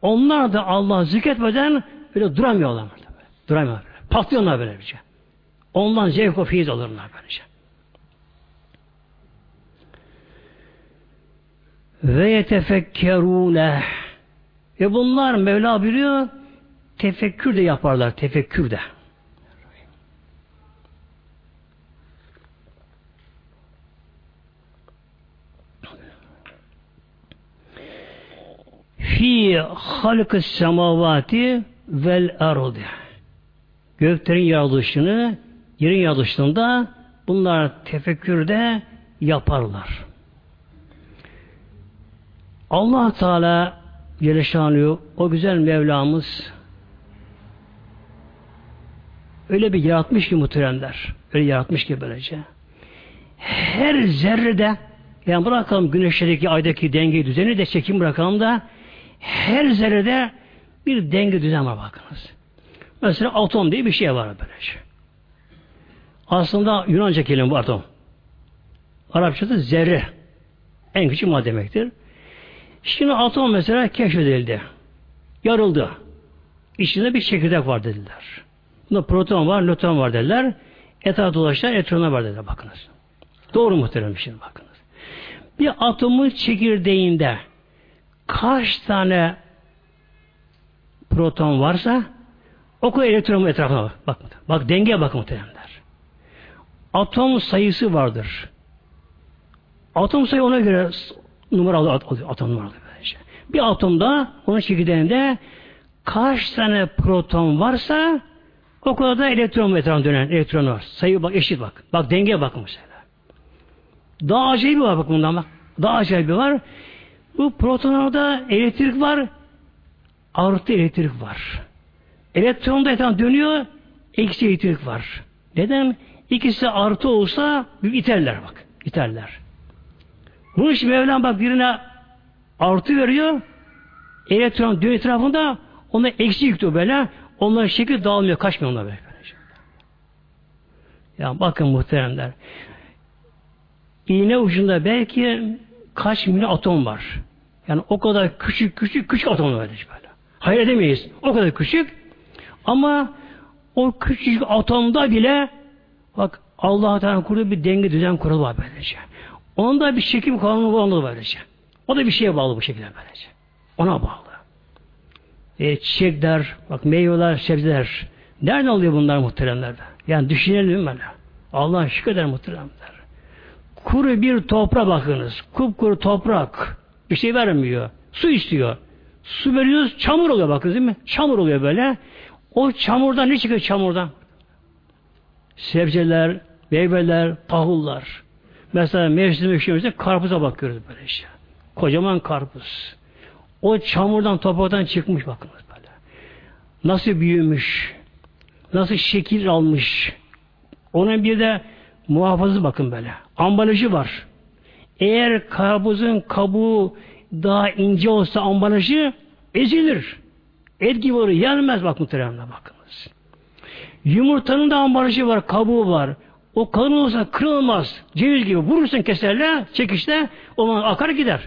onlar da Allah zikretmeden böyle duramıyorlar. Duramıyorlar. Patlıyorlar böylece. Ondan zevk o feyiz alırlar böylece. Ve yetefekkerûne ve bunlar Mevla biliyor tefekkür de yaparlar. Tefekkür de. Fi halkı semavati vel ardi göklerin yaratılışını yerin yaratılışında bunlar tefekkürde yaparlar. Allah Teala Celle o güzel Mevlamız öyle bir yaratmış ki muhteremler. Öyle yaratmış ki böylece. Her zerrede yani bırakalım güneşteki aydaki denge düzeni de çekim bırakalım da her zerrede bir denge düzen var bakınız. Mesela atom diye bir şey var böylece. Aslında Yunanca kelime bu atom. Arapçada zerre. En küçük madde demektir. Şimdi atom mesela keşfedildi. Yarıldı. İçinde bir çekirdek var dediler. Bunda proton var, nötron var dediler. Etrafta dolaşan elektronlar var dediler bakınız. Doğru muhterem şimdi bakınız. Bir atomun çekirdeğinde kaç tane proton varsa o kadar elektron etrafına bak. Bak, bak dengeye bakın muhteremler. Atom sayısı vardır. Atom sayı ona göre numaralı atom numaralı böylece. Bir atomda onun çekirdeğinde kaç tane proton varsa o kadar da elektron etrafında dönen elektron var. Sayı bak eşit bak. Bak dengeye bakın mesela. Daha acayip var bak bundan bak. Daha acayip var. Bu protonlarda elektrik var. Artı elektrik var. Elektron da etrafında dönüyor. Eksi elektrik var. Neden? İkisi artı olsa iterler bak. İterler. Bunun için Mevlam bak birine artı veriyor. Elektron dönüyor etrafında ona eksi yüklüyor böyle. Onların şekil dağılmıyor. Kaçmıyor onlar böyle. Ya bakın muhteremler. İğne ucunda belki kaç milyon atom var. Yani o kadar küçük küçük küçük atom var böyle. Hayır edemeyiz. O kadar küçük. Ama o küçük atomda bile bak Allah Teala kurduğu bir denge düzen kuralı var böylece. Onun da bir çekim kanunu onda böylece. O da bir şeye bağlı bu şekilde böylece. Ona bağlı. E, çiçekler, bak meyveler, sebzeler. Nereden alıyor bunlar muhteremler? Yani düşünelim böyle. Allah şükür muhteremler. Kuru bir toprağa bakınız. Kupkuru toprak. Bir şey vermiyor. Su istiyor. Su veriyoruz, çamur oluyor bakın değil mi? Çamur oluyor böyle. O çamurdan ne çıkıyor çamurdan? Sebzeler, meyveler, tahullar. Mesela mevsim üşümüzde karpuza bakıyoruz böyle işte. Kocaman karpuz. O çamurdan, topraktan çıkmış bakınız böyle. Nasıl büyümüş, nasıl şekil almış. Onun bir de muhafazı bakın böyle. Ambalajı var. Eğer karpuzun kabuğu daha ince olsa ambalajı ezilir. Et gibi olur. Yenmez bak muhteremle bakınız. Yumurtanın da ambalajı var, kabuğu var. O kalın olsa kırılmaz. Ceviz gibi vurursun keserle, çekişte o akar gider.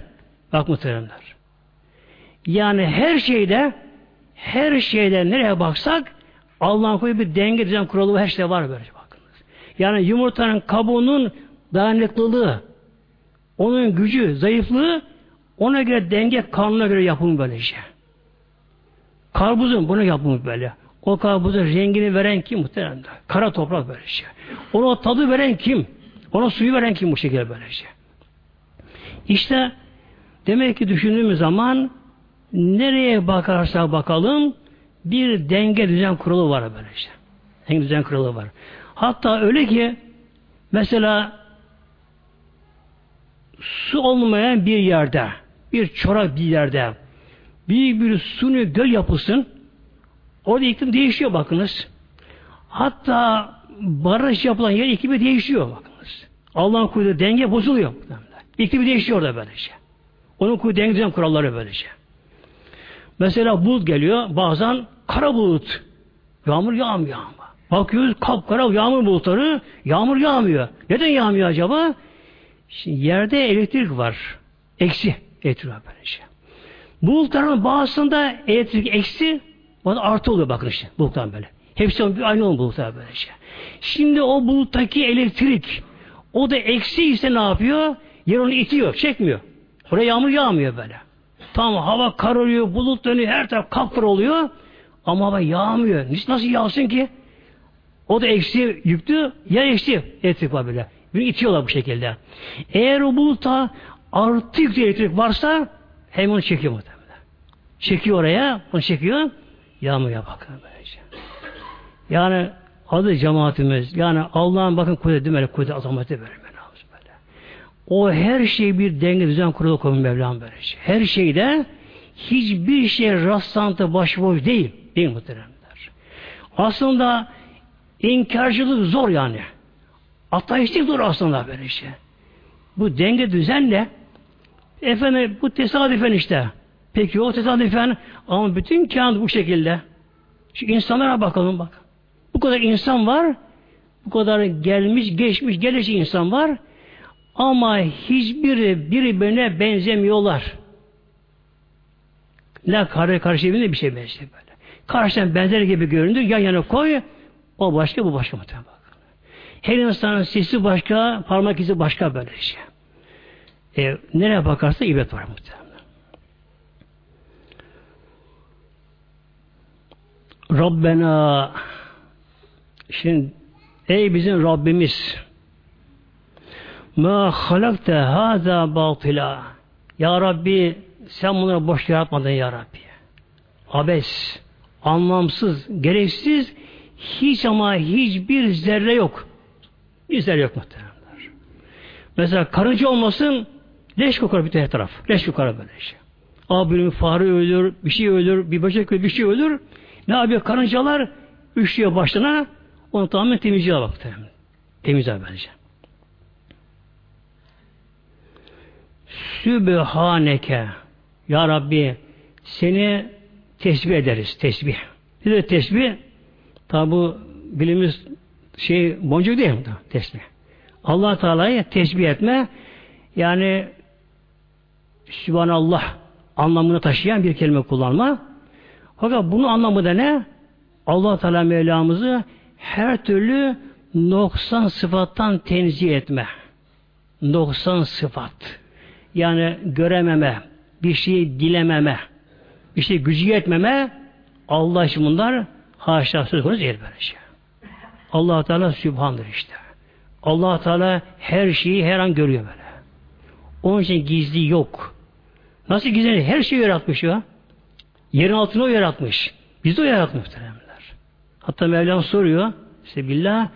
Bak muhteremler. Yani her şeyde her şeyde nereye baksak Allah'ın koyduğu bir denge düzen kuralı her şey var böyle bakınız. Yani yumurtanın kabuğunun dayanıklılığı, onun gücü, zayıflığı ona göre denge kanuna göre yapılmış böylece. Karpuzun bunu yapılmış böyle. O karpuzun rengini veren kim muhtemelen? Kara toprak böylece. Ona tadı veren kim? Ona suyu veren kim bu şekilde böylece? İşte demek ki düşündüğümüz zaman nereye bakarsa bakalım bir denge düzen kuralı var böylece. Denge düzen kuralı var. Hatta öyle ki mesela su olmayan bir yerde bir çorak bir yerde büyük bir suni göl yapılsın orada iklim değişiyor bakınız. Hatta barış yapılan yer iklimi değişiyor bakınız. Allah'ın kurduğu denge bozuluyor. İklimi değişiyor orada böylece. Onun kurduğu denge kuralları böylece. Mesela bulut geliyor bazen kara bulut. Yağmur yağmıyor ama. Bakıyoruz kapkara yağmur bulutları. Yağmur yağmıyor. Neden yağmıyor acaba? Şimdi yerde elektrik var. Eksi elektrik var böyle şey. Bulutların bazısında elektrik eksi bana artı oluyor bakın işte bulutlar böyle. Hepsi aynı olan bulutlar böyle şey. Şimdi o buluttaki elektrik o da eksi ise ne yapıyor? Yer onu itiyor, çekmiyor. Oraya yağmur yağmıyor böyle. Tam hava kararıyor, bulut dönüyor, her taraf kapkır oluyor. Ama hava yağmıyor. Nasıl yağsın ki? O da eksi yüklü, yer eksi elektrik var böyle. Bunu itiyorlar bu şekilde. Eğer o bulutta artı yüklü elektrik varsa hem onu çekiyor muhtemelen. Çekiyor oraya, onu çekiyor. Yağmaya bakın böylece. Yani adı cemaatimiz. Yani Allah'ın bakın kudreti böyle kudret azameti böyle. böyle. O her şey bir denge düzen kurulu koyun Mevlam böyle şey. Her şeyde hiçbir şey rastlantı başıboş değil. Değil muhteremler. Aslında inkarcılık zor yani. Ateistlik zor aslında böyle şey. Bu denge düzenle efendim bu tesadüfen işte. Peki o tesadüfen ama bütün kainat bu şekilde. Şu insanlara bakalım bak. Bu kadar insan var. Bu kadar gelmiş, geçmiş, gelecek insan var. Ama hiçbiri birbirine benzemiyorlar. Ne karşı karşı bir şey benziyor böyle. Karşıdan benzer gibi göründü. Yan yana koy. O başka bu başka muhtemelen. Her insanın sesi başka, parmak izi başka böyle şey. E, nereye bakarsa ibret var muhtemelen. Rabbena şimdi ey bizim Rabbimiz ma halakte haza batila Ya Rabbi sen bunları boş yaratmadın Ya Rabbi. Abes, anlamsız, gereksiz hiç ama hiçbir zerre yok. Zerre yok muhtemelenler. Mesela karınca olmasın leş kokar bir her taraf. Leş kokar böyle şey. Abinin fare ölür, bir şey ölür, bir böcek ölür, bir şey ölür. Ne yapıyor karıncalar? Üşüyor başına, onu tamamen temizliyor bak. Temizler bence. Sübhaneke Ya Rabbi seni tesbih ederiz. Tesbih. Bir de tesbih tabi bu bilimiz şey boncuk değil mi? Tesbih. allah Teala'yı tesbih etme yani Sübhanallah anlamını taşıyan bir kelime kullanma. Fakat bunun anlamı da ne? allah Teala Mevlamızı her türlü noksan sıfattan tenzih etme. Noksan sıfat. Yani görememe, bir şeyi dilememe, bir şey gücü yetmeme Allah için bunlar haşa söz konusu değil böyle şey. Allah Teala Sübhan'dır işte. allah Teala her şeyi her an görüyor böyle. Onun için gizli yok. Nasıl gizli? Her şeyi yaratmış ya. Yerin altını o yaratmış. Biz de o yaratmış muhteremler. Hatta Mevlam soruyor. İşte billah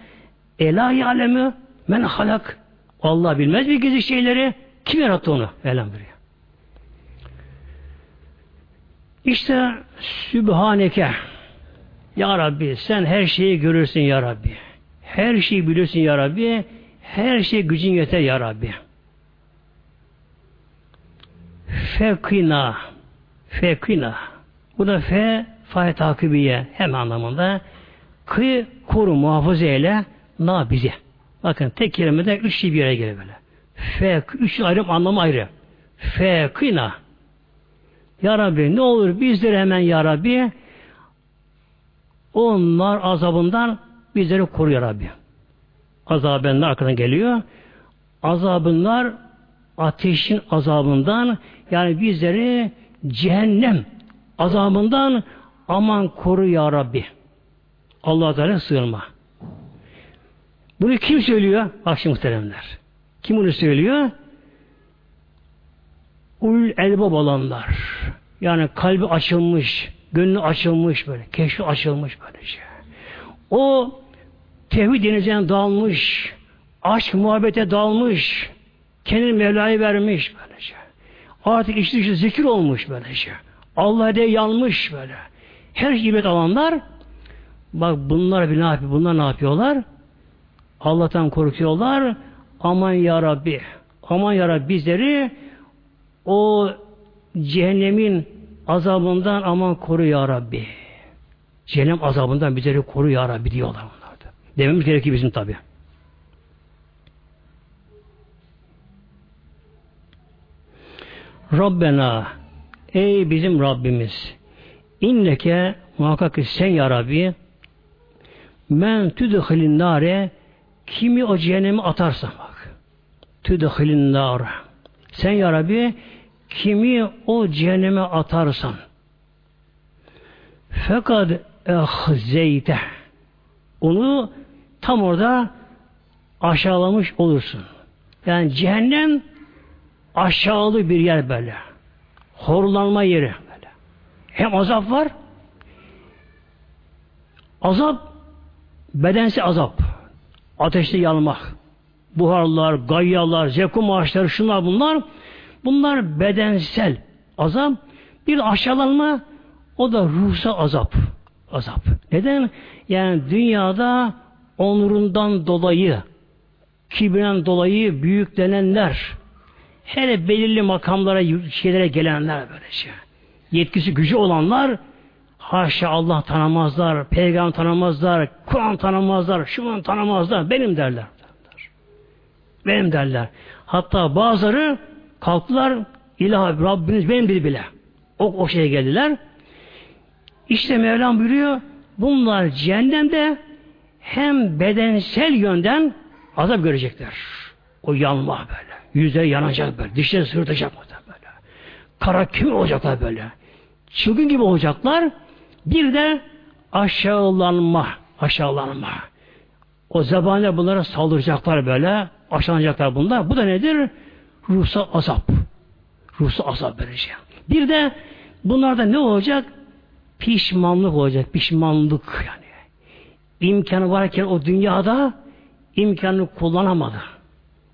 Ela alemi men halak. Allah bilmez mi gizli şeyleri? Kim yarattı onu? Elhamdülillah. İşte Sübhaneke Ya Rabbi sen her şeyi görürsün Ya Rabbi. Her şeyi biliyorsun Ya Rabbi. Her şey gücün yeter Ya Rabbi. Fekina Fekina Bu da fe fay takibiye hem anlamında kı koru muhafaza eyle na bize. Bakın tek kelimede üç şey bir yere gelir böyle. Fek, üç ayrım anlamı ayrı. Fekina. Ya Rabbi ne olur bizleri hemen Ya Rabbi onlar azabından bizleri koru Ya Rabbi. Azabından arkadan geliyor. Azabınlar ateşin azabından yani bizleri cehennem azabından aman koru Ya Rabbi. Allah Teala sığınma. Bunu kim söylüyor? Bak muhteremler. Kim bunu söylüyor? Ul elbab olanlar. Yani kalbi açılmış, gönlü açılmış böyle, keşfi açılmış böyle şey. O tevhid denizine dalmış, aşk muhabbete dalmış, kendini Mevla'ya vermiş böyle şey. Artık içi dışı zikir olmuş böyle şey. Allah'a de yanmış böyle. Her ibret alanlar bak bunlar bir ne yapıyor? Bunlar ne yapıyorlar? Allah'tan korkuyorlar. Aman ya Rabbi, aman ya Rabbi bizleri o cehennemin azabından aman koru ya Rabbi. Cehennem azabından bizleri koru ya Rabbi diyorlar onlar Dememiz gerekiyor bizim tabi. Rabbena ey bizim Rabbimiz inneke muhakkak ki sen ya Rabbi men tüdhilin nare kimi o cehenneme atarsan bak tüdhilin nare sen ya Rabbi kimi o cehenneme atarsan fakat ehzeyte onu tam orada aşağılamış olursun. Yani cehennem aşağılı bir yer böyle. Horlanma yeri böyle. Hem azap var azap bedensi azap. Ateşte yanmak. Buharlar, gayyalar, zekum ağaçları şunlar bunlar bunlar bedensel azap. Bir aşağılanma o da ruhsal azap. Azap. Neden? Yani dünyada onurundan dolayı kibrinden dolayı büyüklenenler hele belirli makamlara şeylere gelenler böyle şey. Yetkisi gücü olanlar haşa Allah tanımazlar, peygamber tanımazlar, Kur'an tanımazlar, şunu tanımazlar, benim derler. Benim derler. Hatta bazıları kalktılar, ilah Rabbiniz benim bile. O, o şeye geldiler. İşte Mevlam buyuruyor, bunlar cehennemde hem bedensel yönden azap görecekler. O yanma böyle. Yüzleri yanacak böyle. Dişleri sırtacak böyle. Kara kül olacaklar böyle. Çılgın gibi olacaklar. Bir de aşağılanma. Aşağılanma. O zebaniler bunlara saldıracaklar böyle. Aşağılanacaklar bunlar. Bu da nedir? Ruhsal azap. Ruhsal azap vereceğim. Bir de bunlarda ne olacak? Pişmanlık olacak. Pişmanlık yani. İmkanı varken o dünyada imkanını kullanamadı.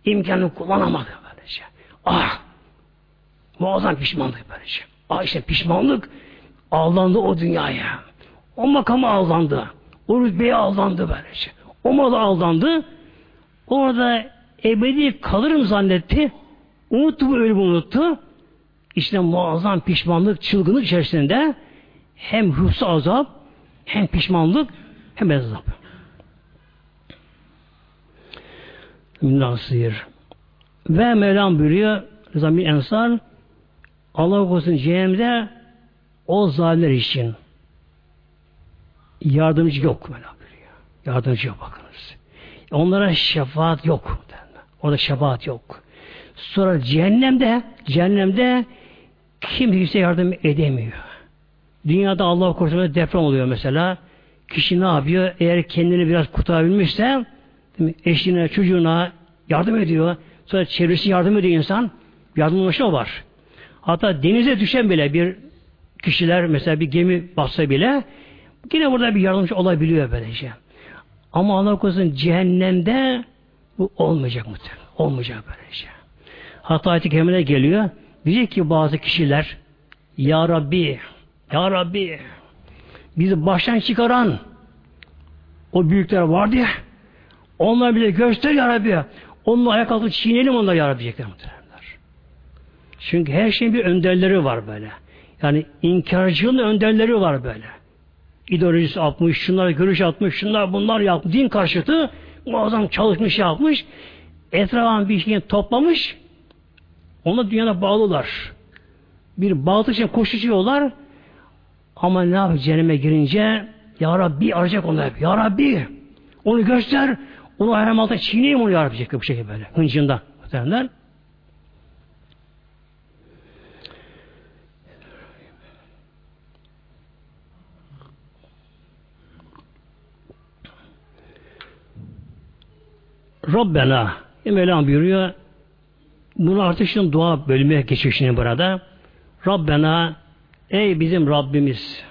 İmkanını kullanamadı böylece. Ah! Muazzam pişmanlık böylece. Ah işte pişmanlık aldandı o dünyaya. O makama aldandı. O rütbeye aldandı böylece. O malı aldandı. Orada ebedi kalırım zannetti. Unuttu bu ölümü unuttu. İşte muazzam pişmanlık, çılgınlık içerisinde hem ruhsal azap, hem pişmanlık, hem azap. Nasir. Ve Mevlam buyuruyor Zamir Ensar Allah korusun cehennemde o zalimler için yardımcı yok Mevlam buyuruyor. Yardımcı yok bakınız. Onlara şefaat yok. Orada şefaat yok. Sonra cehennemde cehennemde kimse yardım edemiyor. Dünyada Allah korusun deprem oluyor mesela. Kişi ne yapıyor? Eğer kendini biraz kurtarabilmişse eşine, çocuğuna yardım ediyor. Sonra çevresi yardım ediyor insan. Yardımlaşma var. Hatta denize düşen bile bir kişiler mesela bir gemi bassa bile yine burada bir yardımcı olabiliyor böylece. Ama Allah korusun cehennemde bu olmayacak muhtemelen. Olmayacak böylece. Hatta ayet-i geliyor. Diyecek ki bazı kişiler Ya Rabbi Ya Rabbi bizi baştan çıkaran o büyükler vardı ya onlar bile göster Ya Rabbi onunla ayak altı çiğneyelim onlar Ya Rabbi diyecekler muhtemelenler. Çünkü her şeyin bir önderleri var böyle. Yani inkarcının önderleri var böyle. İdeolojisi atmış, şunlar görüş atmış, şunlar bunlar yapmış, din karşıtı muazzam çalışmış yapmış, etrafından bir şeyi toplamış, ona dünyada bağlılar. Bir bağlı için koşuşuyorlar, ama ne yapıyor cehenneme girince Ya Rabbi arayacak onlar. Ya Rabbi onu göster. Onu ayağım altına çiğneyim onu Ya Rabbi bu şekilde böyle. Hıncından. Muhtemelenler. Rabbena Mevlam buyuruyor bunu artık şimdi dua bölümüne geçiyor şimdi burada. Rabbena Ey bizim Rabbimiz,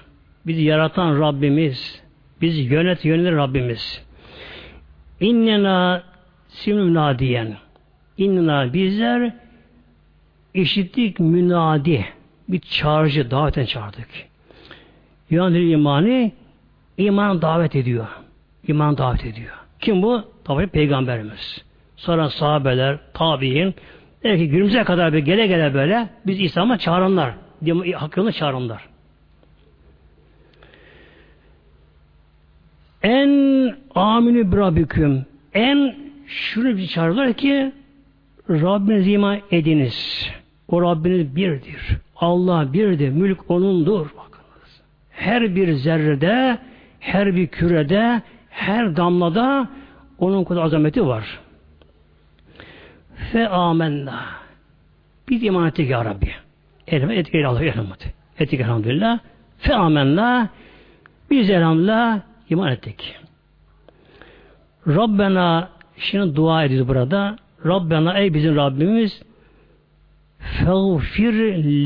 bizi yaratan Rabbimiz, bizi yönet yönelir Rabbimiz. İnnena simnuna diyen. İnnena bizler işittik münadi. Bir çağrıcı, daveten çağırdık. Yönelir imanı iman davet ediyor. İman davet ediyor. Kim bu? Tabi Peygamberimiz. Sonra sahabeler, tabi'in, belki günümüze kadar bir gele gele böyle biz İslam'a çağıranlar hakkını çağıranlar. En Aminü birabüküm. En şunu bir çağırırlar ki Rabbiniz iman ediniz. O Rabbiniz birdir. Allah birdir. Mülk O'nundur. Bakınız. Her bir zerrede, her bir kürede, her damlada O'nun kadar azameti var. Fe amennâ. Biz iman ettik ya Rabbi. Elime ettik elhamdülillah. Ettik elhamdülillah. Fe amennâ. Biz elhamdülillah iman ettik. Rabbena şimdi dua ediyoruz burada. Rabbena ey bizim Rabbimiz Feğfir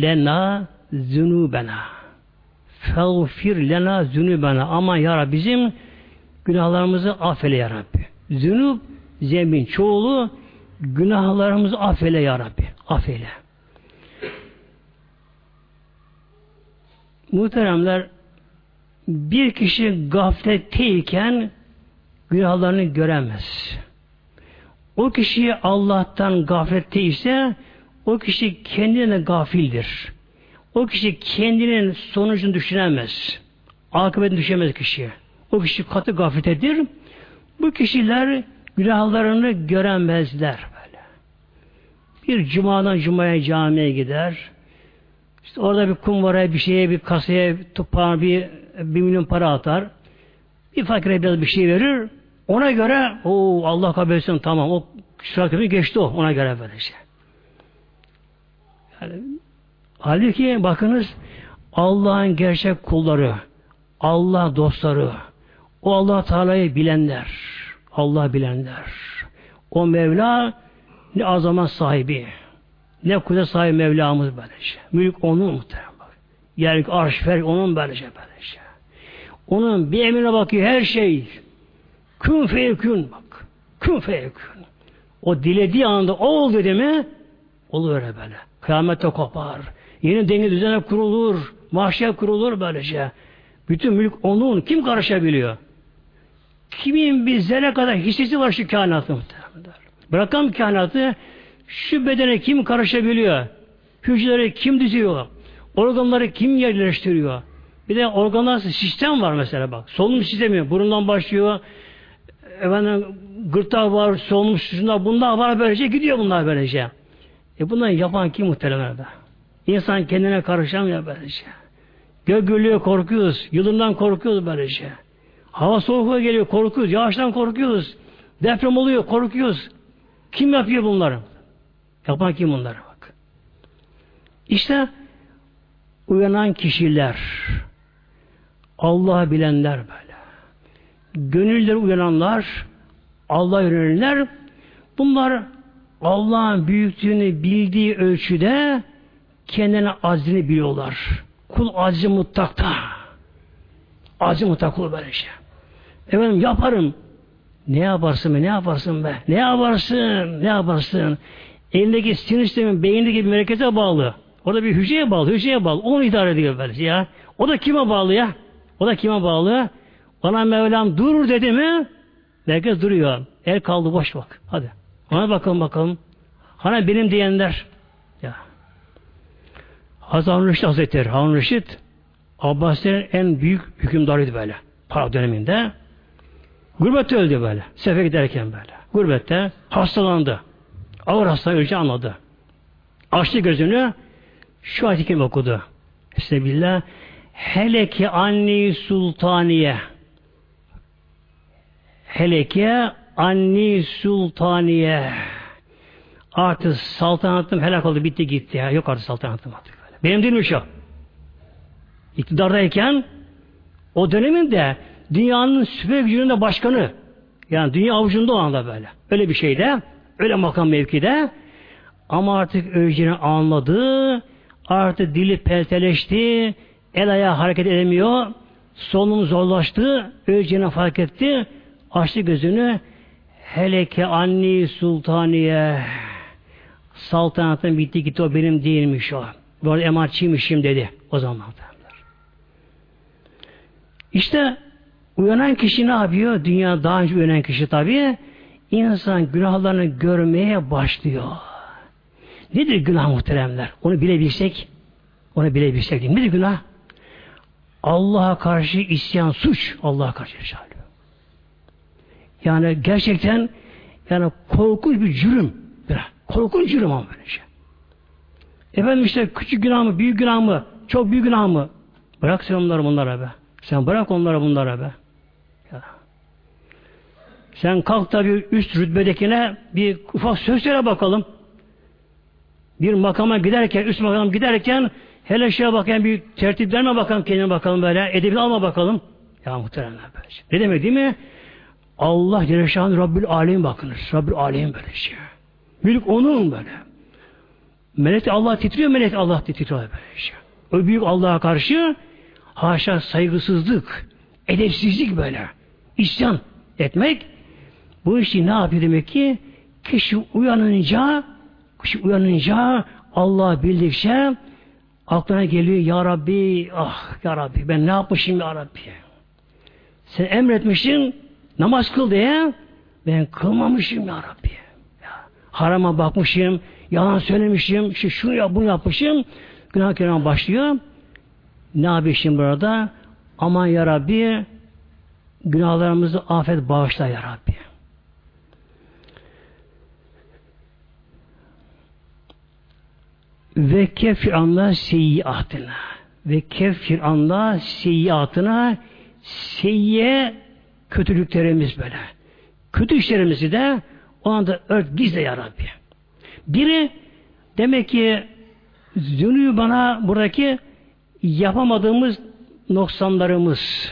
lena zünubena. Feğfir lena zünubena. Aman ya Rabbi bizim günahlarımızı affeyle ya Rabbi. Zünub zemin çoğulu günahlarımızı affeyle ya Rabbi. Affeyle. Muhteremler bir kişi gafletteyken günahlarını göremez. O kişi Allah'tan gaflette ise o kişi kendine gafildir. O kişi kendinin sonucunu düşünemez. Akıbetini düşünemez kişi. O kişi katı gafletedir. Bu kişiler günahlarını göremezler böyle. Bir cumadan cumaya camiye gider. İşte orada bir kumvara, bir şeye, bir kasaya, tupağa bir, bir milyon para atar. Bir fakire biraz bir şey verir. Ona göre o Allah kabul etsin tamam o sıra geçti o ona göre böyle şey. Yani, halbuki bakınız Allah'ın gerçek kulları, Allah dostları, o Allah Teala'yı bilenler, Allah bilenler. O Mevla ne azamet sahibi, ne kudret sahibi Mevlamız böylece. Mülk onun muhtemelen bak. Yani arş fer onun böylece böylece. Onun bir emrine bakıyor her şey. Kün feyekün bak. Kün feyekün. O dilediği anda o oldu dedi mi olur öyle böyle. Kıyamette kopar. Yeni denge düzene kurulur. Mahşer kurulur böylece. Bütün mülk onun. Kim karışabiliyor? Kimin bir zerre kadar hissesi var şu kainatı. Bırakan kainatı şu bedene kim karışabiliyor? Hücreleri kim düzüyor? Organları kim yerleştiriyor? Bir de organlar sistem var mesela bak. Solunum sistemi burundan başlıyor. Efendim gırtlağı var, solunum şunlar bunlar var böylece gidiyor bunlar böylece. E bunları yapan kim muhtemelen de? İnsan kendine karışamıyor böylece. Gök gürlüyor korkuyoruz. Yılından korkuyoruz böylece. Hava soğukluğa geliyor korkuyoruz. Yağıştan korkuyoruz. Deprem oluyor korkuyoruz. Kim yapıyor bunları? Yapan kim bunları bak. İşte uyanan kişiler Allah bilenler böyle. Gönüller uyananlar Allah yönelenler bunlar Allah'ın büyüklüğünü bildiği ölçüde kendine azini biliyorlar. Kul acı mutlakta. Acı mutlak kul böyle şey. Efendim yaparım. Ne yaparsın be? Ne yaparsın be? Ne yaparsın? Ne yaparsın? Elindeki sinir sistemin beyindeki bir merkeze bağlı. Orada bir hücreye bağlı, hücreye bağlı. Onu idare ediyor böyle ya. O da kime bağlı ya? O da kime bağlı? Bana Mevlam dur dedi mi? Merkez duruyor. El kaldı boş bak. Hadi. Ona bakalım bakalım. Hani benim diyenler ya. Hazreti Reşit Hazretleri Harun Reşit Abbasilerin en büyük hükümdarıydı böyle. Para döneminde. Gurbette öldü böyle. Sefer giderken böyle. Gurbette hastalandı. Ağır hasta öleceği anladı. Açtı gözünü şu ayet okudu. Estağfirullah. Hele ki anni sultaniye hele ki anni sultaniye artık saltanatım helak oldu bitti gitti ya. Yok artık saltanatım artık böyle. Benim değilmiş o. İktidardayken o döneminde dünyanın süper gücünün de başkanı yani dünya avucunda o anda böyle. Öyle bir şeyde öyle makam mevkide ama artık öleceğini anladı artık dili pelteleşti el ayağı hareket edemiyor solunum zorlaştı öleceğini fark etti açtı gözünü hele ki anni sultaniye saltanatın bitti gitti o benim değilmiş o. Bu arada emanetçiymişim dedi o zaman. İşte uyanan kişi ne yapıyor? Dünya daha önce uyanan kişi tabi insan günahlarını görmeye başlıyor. Nedir günah muhteremler? Onu bilebilsek onu bilebilsek değil. Nedir günah? Allah'a karşı isyan, suç Allah'a karşı yaşanıyor. Yani gerçekten yani korkunç bir cürüm. Korkunç cürüm ama böyle şey. Efendim işte küçük günah mı, büyük günah mı, çok büyük günah mı? Bırak sen onları bunlara be. Sen bırak onlara bunlara be. Sen kalk da bir üst rütbedekine bir ufak söz söyle bakalım. Bir makama giderken, üst makama giderken hele şeye bakayım bir tertiplerine bakalım kendine bakalım böyle. Edebini alma bakalım. Ya muhteremler böyle şey. Ne demek değil mi? Allah Celle Rabbül Alem bakınız. Rabbül Alem böyle şey. Mülk onun böyle. Melek Allah titriyor, melek Allah titriyor böyle şey. O büyük Allah'a karşı haşa saygısızlık, edepsizlik böyle. İsyan etmek bu işi ne yapıyor demek ki? Kişi uyanınca kişi uyanınca Allah bildikçe aklına geliyor Ya Rabbi ah Ya Rabbi ben ne yapmışım Ya Rabbi? Sen emretmişsin namaz kıl diye ben kılmamışım Ya Rabbi. Ya, harama bakmışım yalan söylemişim işte şunu yap bunu yapmışım. Günah kelam başlıyor. Ne yapmışım burada? Aman Ya Rabbi günahlarımızı afet bağışla Ya Rabbi ve kefir anla seyyiatına ve kefir anla seyyiatına seyye kötülüklerimiz böyle. Kötü işlerimizi de o anda ört gizle ya Rabbi. Biri demek ki zünü bana buradaki yapamadığımız noksanlarımız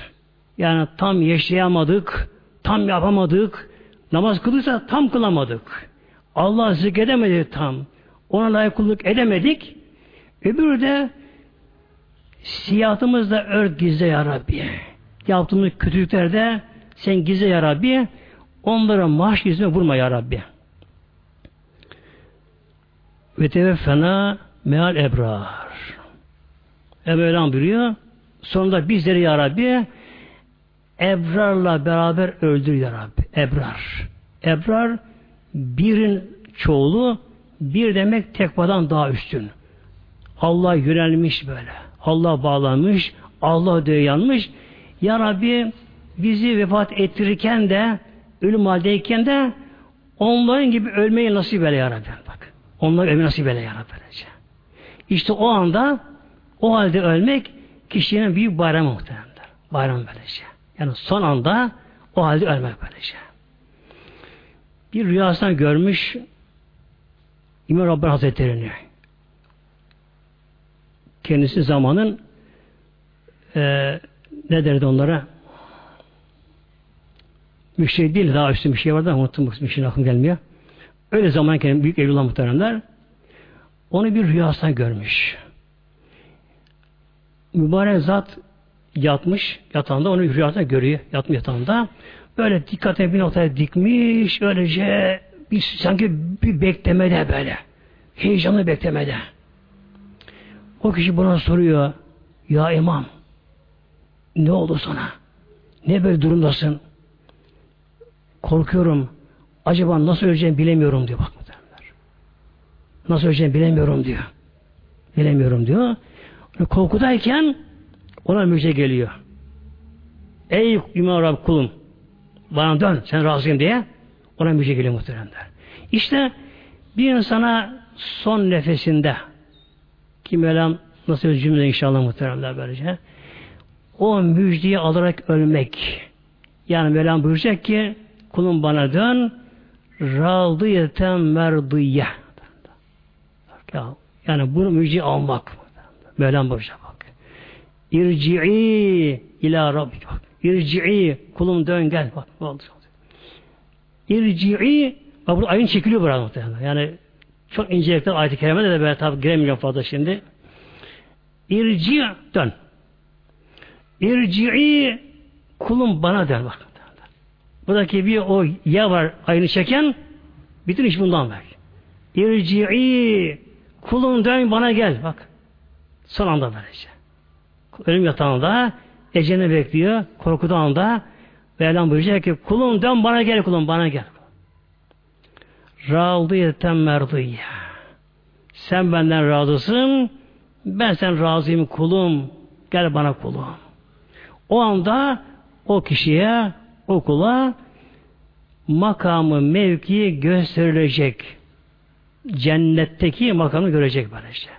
yani tam yaşayamadık, tam yapamadık, namaz kılırsa tam kılamadık. Allah zikredemedik tam. Ona layık kulluk edemedik. Öbürü de siyahımızda ört gizle ya Rabbi. Yaptığımız kötülüklerde sen gizle ya Rabbi. Onlara maaş yüzüne vurma ya Rabbi. Ve teveffena meal ebrar. Evvelan buyuruyor. Sonunda bizleri ya Rabbi ebrarla beraber öldür ya Rabbi. Ebrar. Ebrar birin çoğulu bir demek tekvadan daha üstün. Allah yönelmiş böyle. Allah bağlanmış, Allah dayanmış. Ya Rabbi bizi vefat ettirirken de ölüm haldeyken de onların gibi ölmeyi nasip eyle ya Rabbi. Bak. Onların ölmeyi nasip eyle ya Rabbi. İşte o anda o halde ölmek kişinin büyük bayramı muhtemelendir. Bayram böylece. Yani son anda o halde ölmek böylece. Bir rüyasından görmüş İmam Rabbani Hazretleri'ni kendisi zamanın e, ne derdi onlara müşrik değil daha üstün bir şey vardı ama unuttum bir şey aklım gelmiyor. Öyle zaman kendi büyük evliler muhteremler onu bir rüyasında görmüş. Mübarek zat yatmış yatağında onu rüyasında görüyor yatmış yatağında. Böyle dikkatine bir noktaya dikmiş öylece bir sanki bir beklemede böyle. Heyecanlı beklemede. O kişi buna soruyor. Ya imam ne oldu sana? Ne böyle durumdasın? Korkuyorum. Acaba nasıl öleceğimi bilemiyorum diyor. Bak Nasıl öleceğimi bilemiyorum diyor. Bilemiyorum diyor. Korkudayken ona müjde geliyor. Ey İmam Rab kulum bana dön sen razıyım diye ona müjde geliyor muhteremler. İşte bir insana son nefesinde ki Mevlam nasıl bir cümle inşallah muhteremler böylece o müjdeyi alarak ölmek. Yani Mevlam buyuracak ki kulum bana dön radiyeten merdiye yani bunu müjdeyi almak. Mevlam buyuracak bak. İrci'i ila Rabbik. Bak İrci'i kulum dön gel. Bak İrci'i burada ayın çekiliyor burada muhtemelen. Yani çok incelikler ayet-i kerimede de böyle tabi giremeyeceğim fazla şimdi. İrci dön. İrci'i kulum bana der bak. Buradaki bir o ya var ayını çeken bütün iş bundan ver. İrci'i kulum dön bana gel bak. Son anda böylece. Ölüm yatağında ecene bekliyor. Korkudan anda Mevlam buyuracak ki kulum dön bana gel kulum bana gel. Radiyeten merdiye. Sen benden razısın. Ben sen razıyım kulum. Gel bana kulum. O anda o kişiye, o kula makamı, mevki gösterilecek. Cennetteki makamı görecek böyle işte.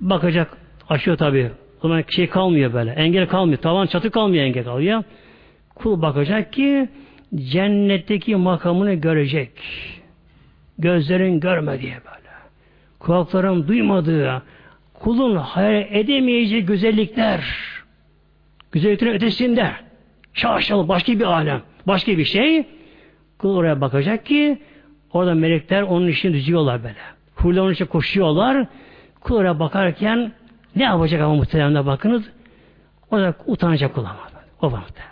Bakacak, aşıyor tabi. O zaman şey kalmıyor böyle. Engel kalmıyor. Tavan çatı kalmıyor engel kalıyor. Kul bakacak ki cennetteki makamını görecek. Gözlerin görmediği böyle. Kulakların duymadığı, kulun hayal edemeyeceği güzellikler, güzelliklerin ötesinde, şaşalı başka bir alem, başka bir şey, kul oraya bakacak ki, orada melekler onun için düzüyorlar böyle. Hurlar onun için koşuyorlar, kul oraya bakarken, ne yapacak ama muhtemelen bakınız, orada utanacak kul ama. O muhtemelen.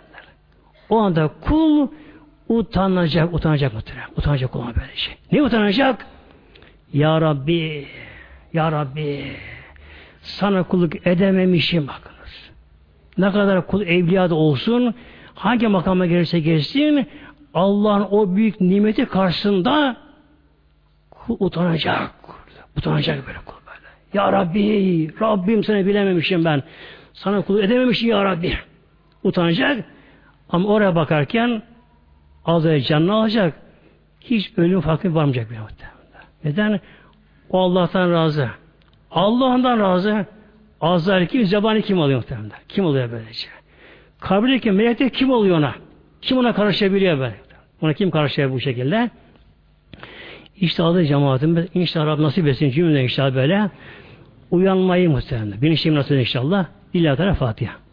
O anda kul utanacak, utanacak muhtemelen. Utanacak kul ama böyle şey. Ne utanacak? Ya Rabbi, Ya Rabbi, sana kulluk edememişim bakınız. Ne kadar kul evliya da olsun, hangi makama gelirse gelsin, Allah'ın o büyük nimeti karşısında kul utanacak. Utanacak böyle kul böyle. Ya Rabbi, Rabbim seni bilememişim ben. Sana kul edememişim ya Rabbi. Utanacak. Ama oraya bakarken azaya canını alacak. Hiç ölüm farkı varmayacak bir. Neden? O Allah'tan razı. Allah'ından razı. Azrail kim? Zebani kim oluyor muhtemelen? Kim oluyor böylece? Kabirdeki melekler kim oluyor ona? Kim ona karışabiliyor böyle? Ona kim karışıyor bu şekilde? İşte adı cemaatimiz inşallah Rabbim nasip etsin cümle inşallah böyle uyanmayı muhtemelen. Bilinçliğim nasip inşallah. İlla Fatiha.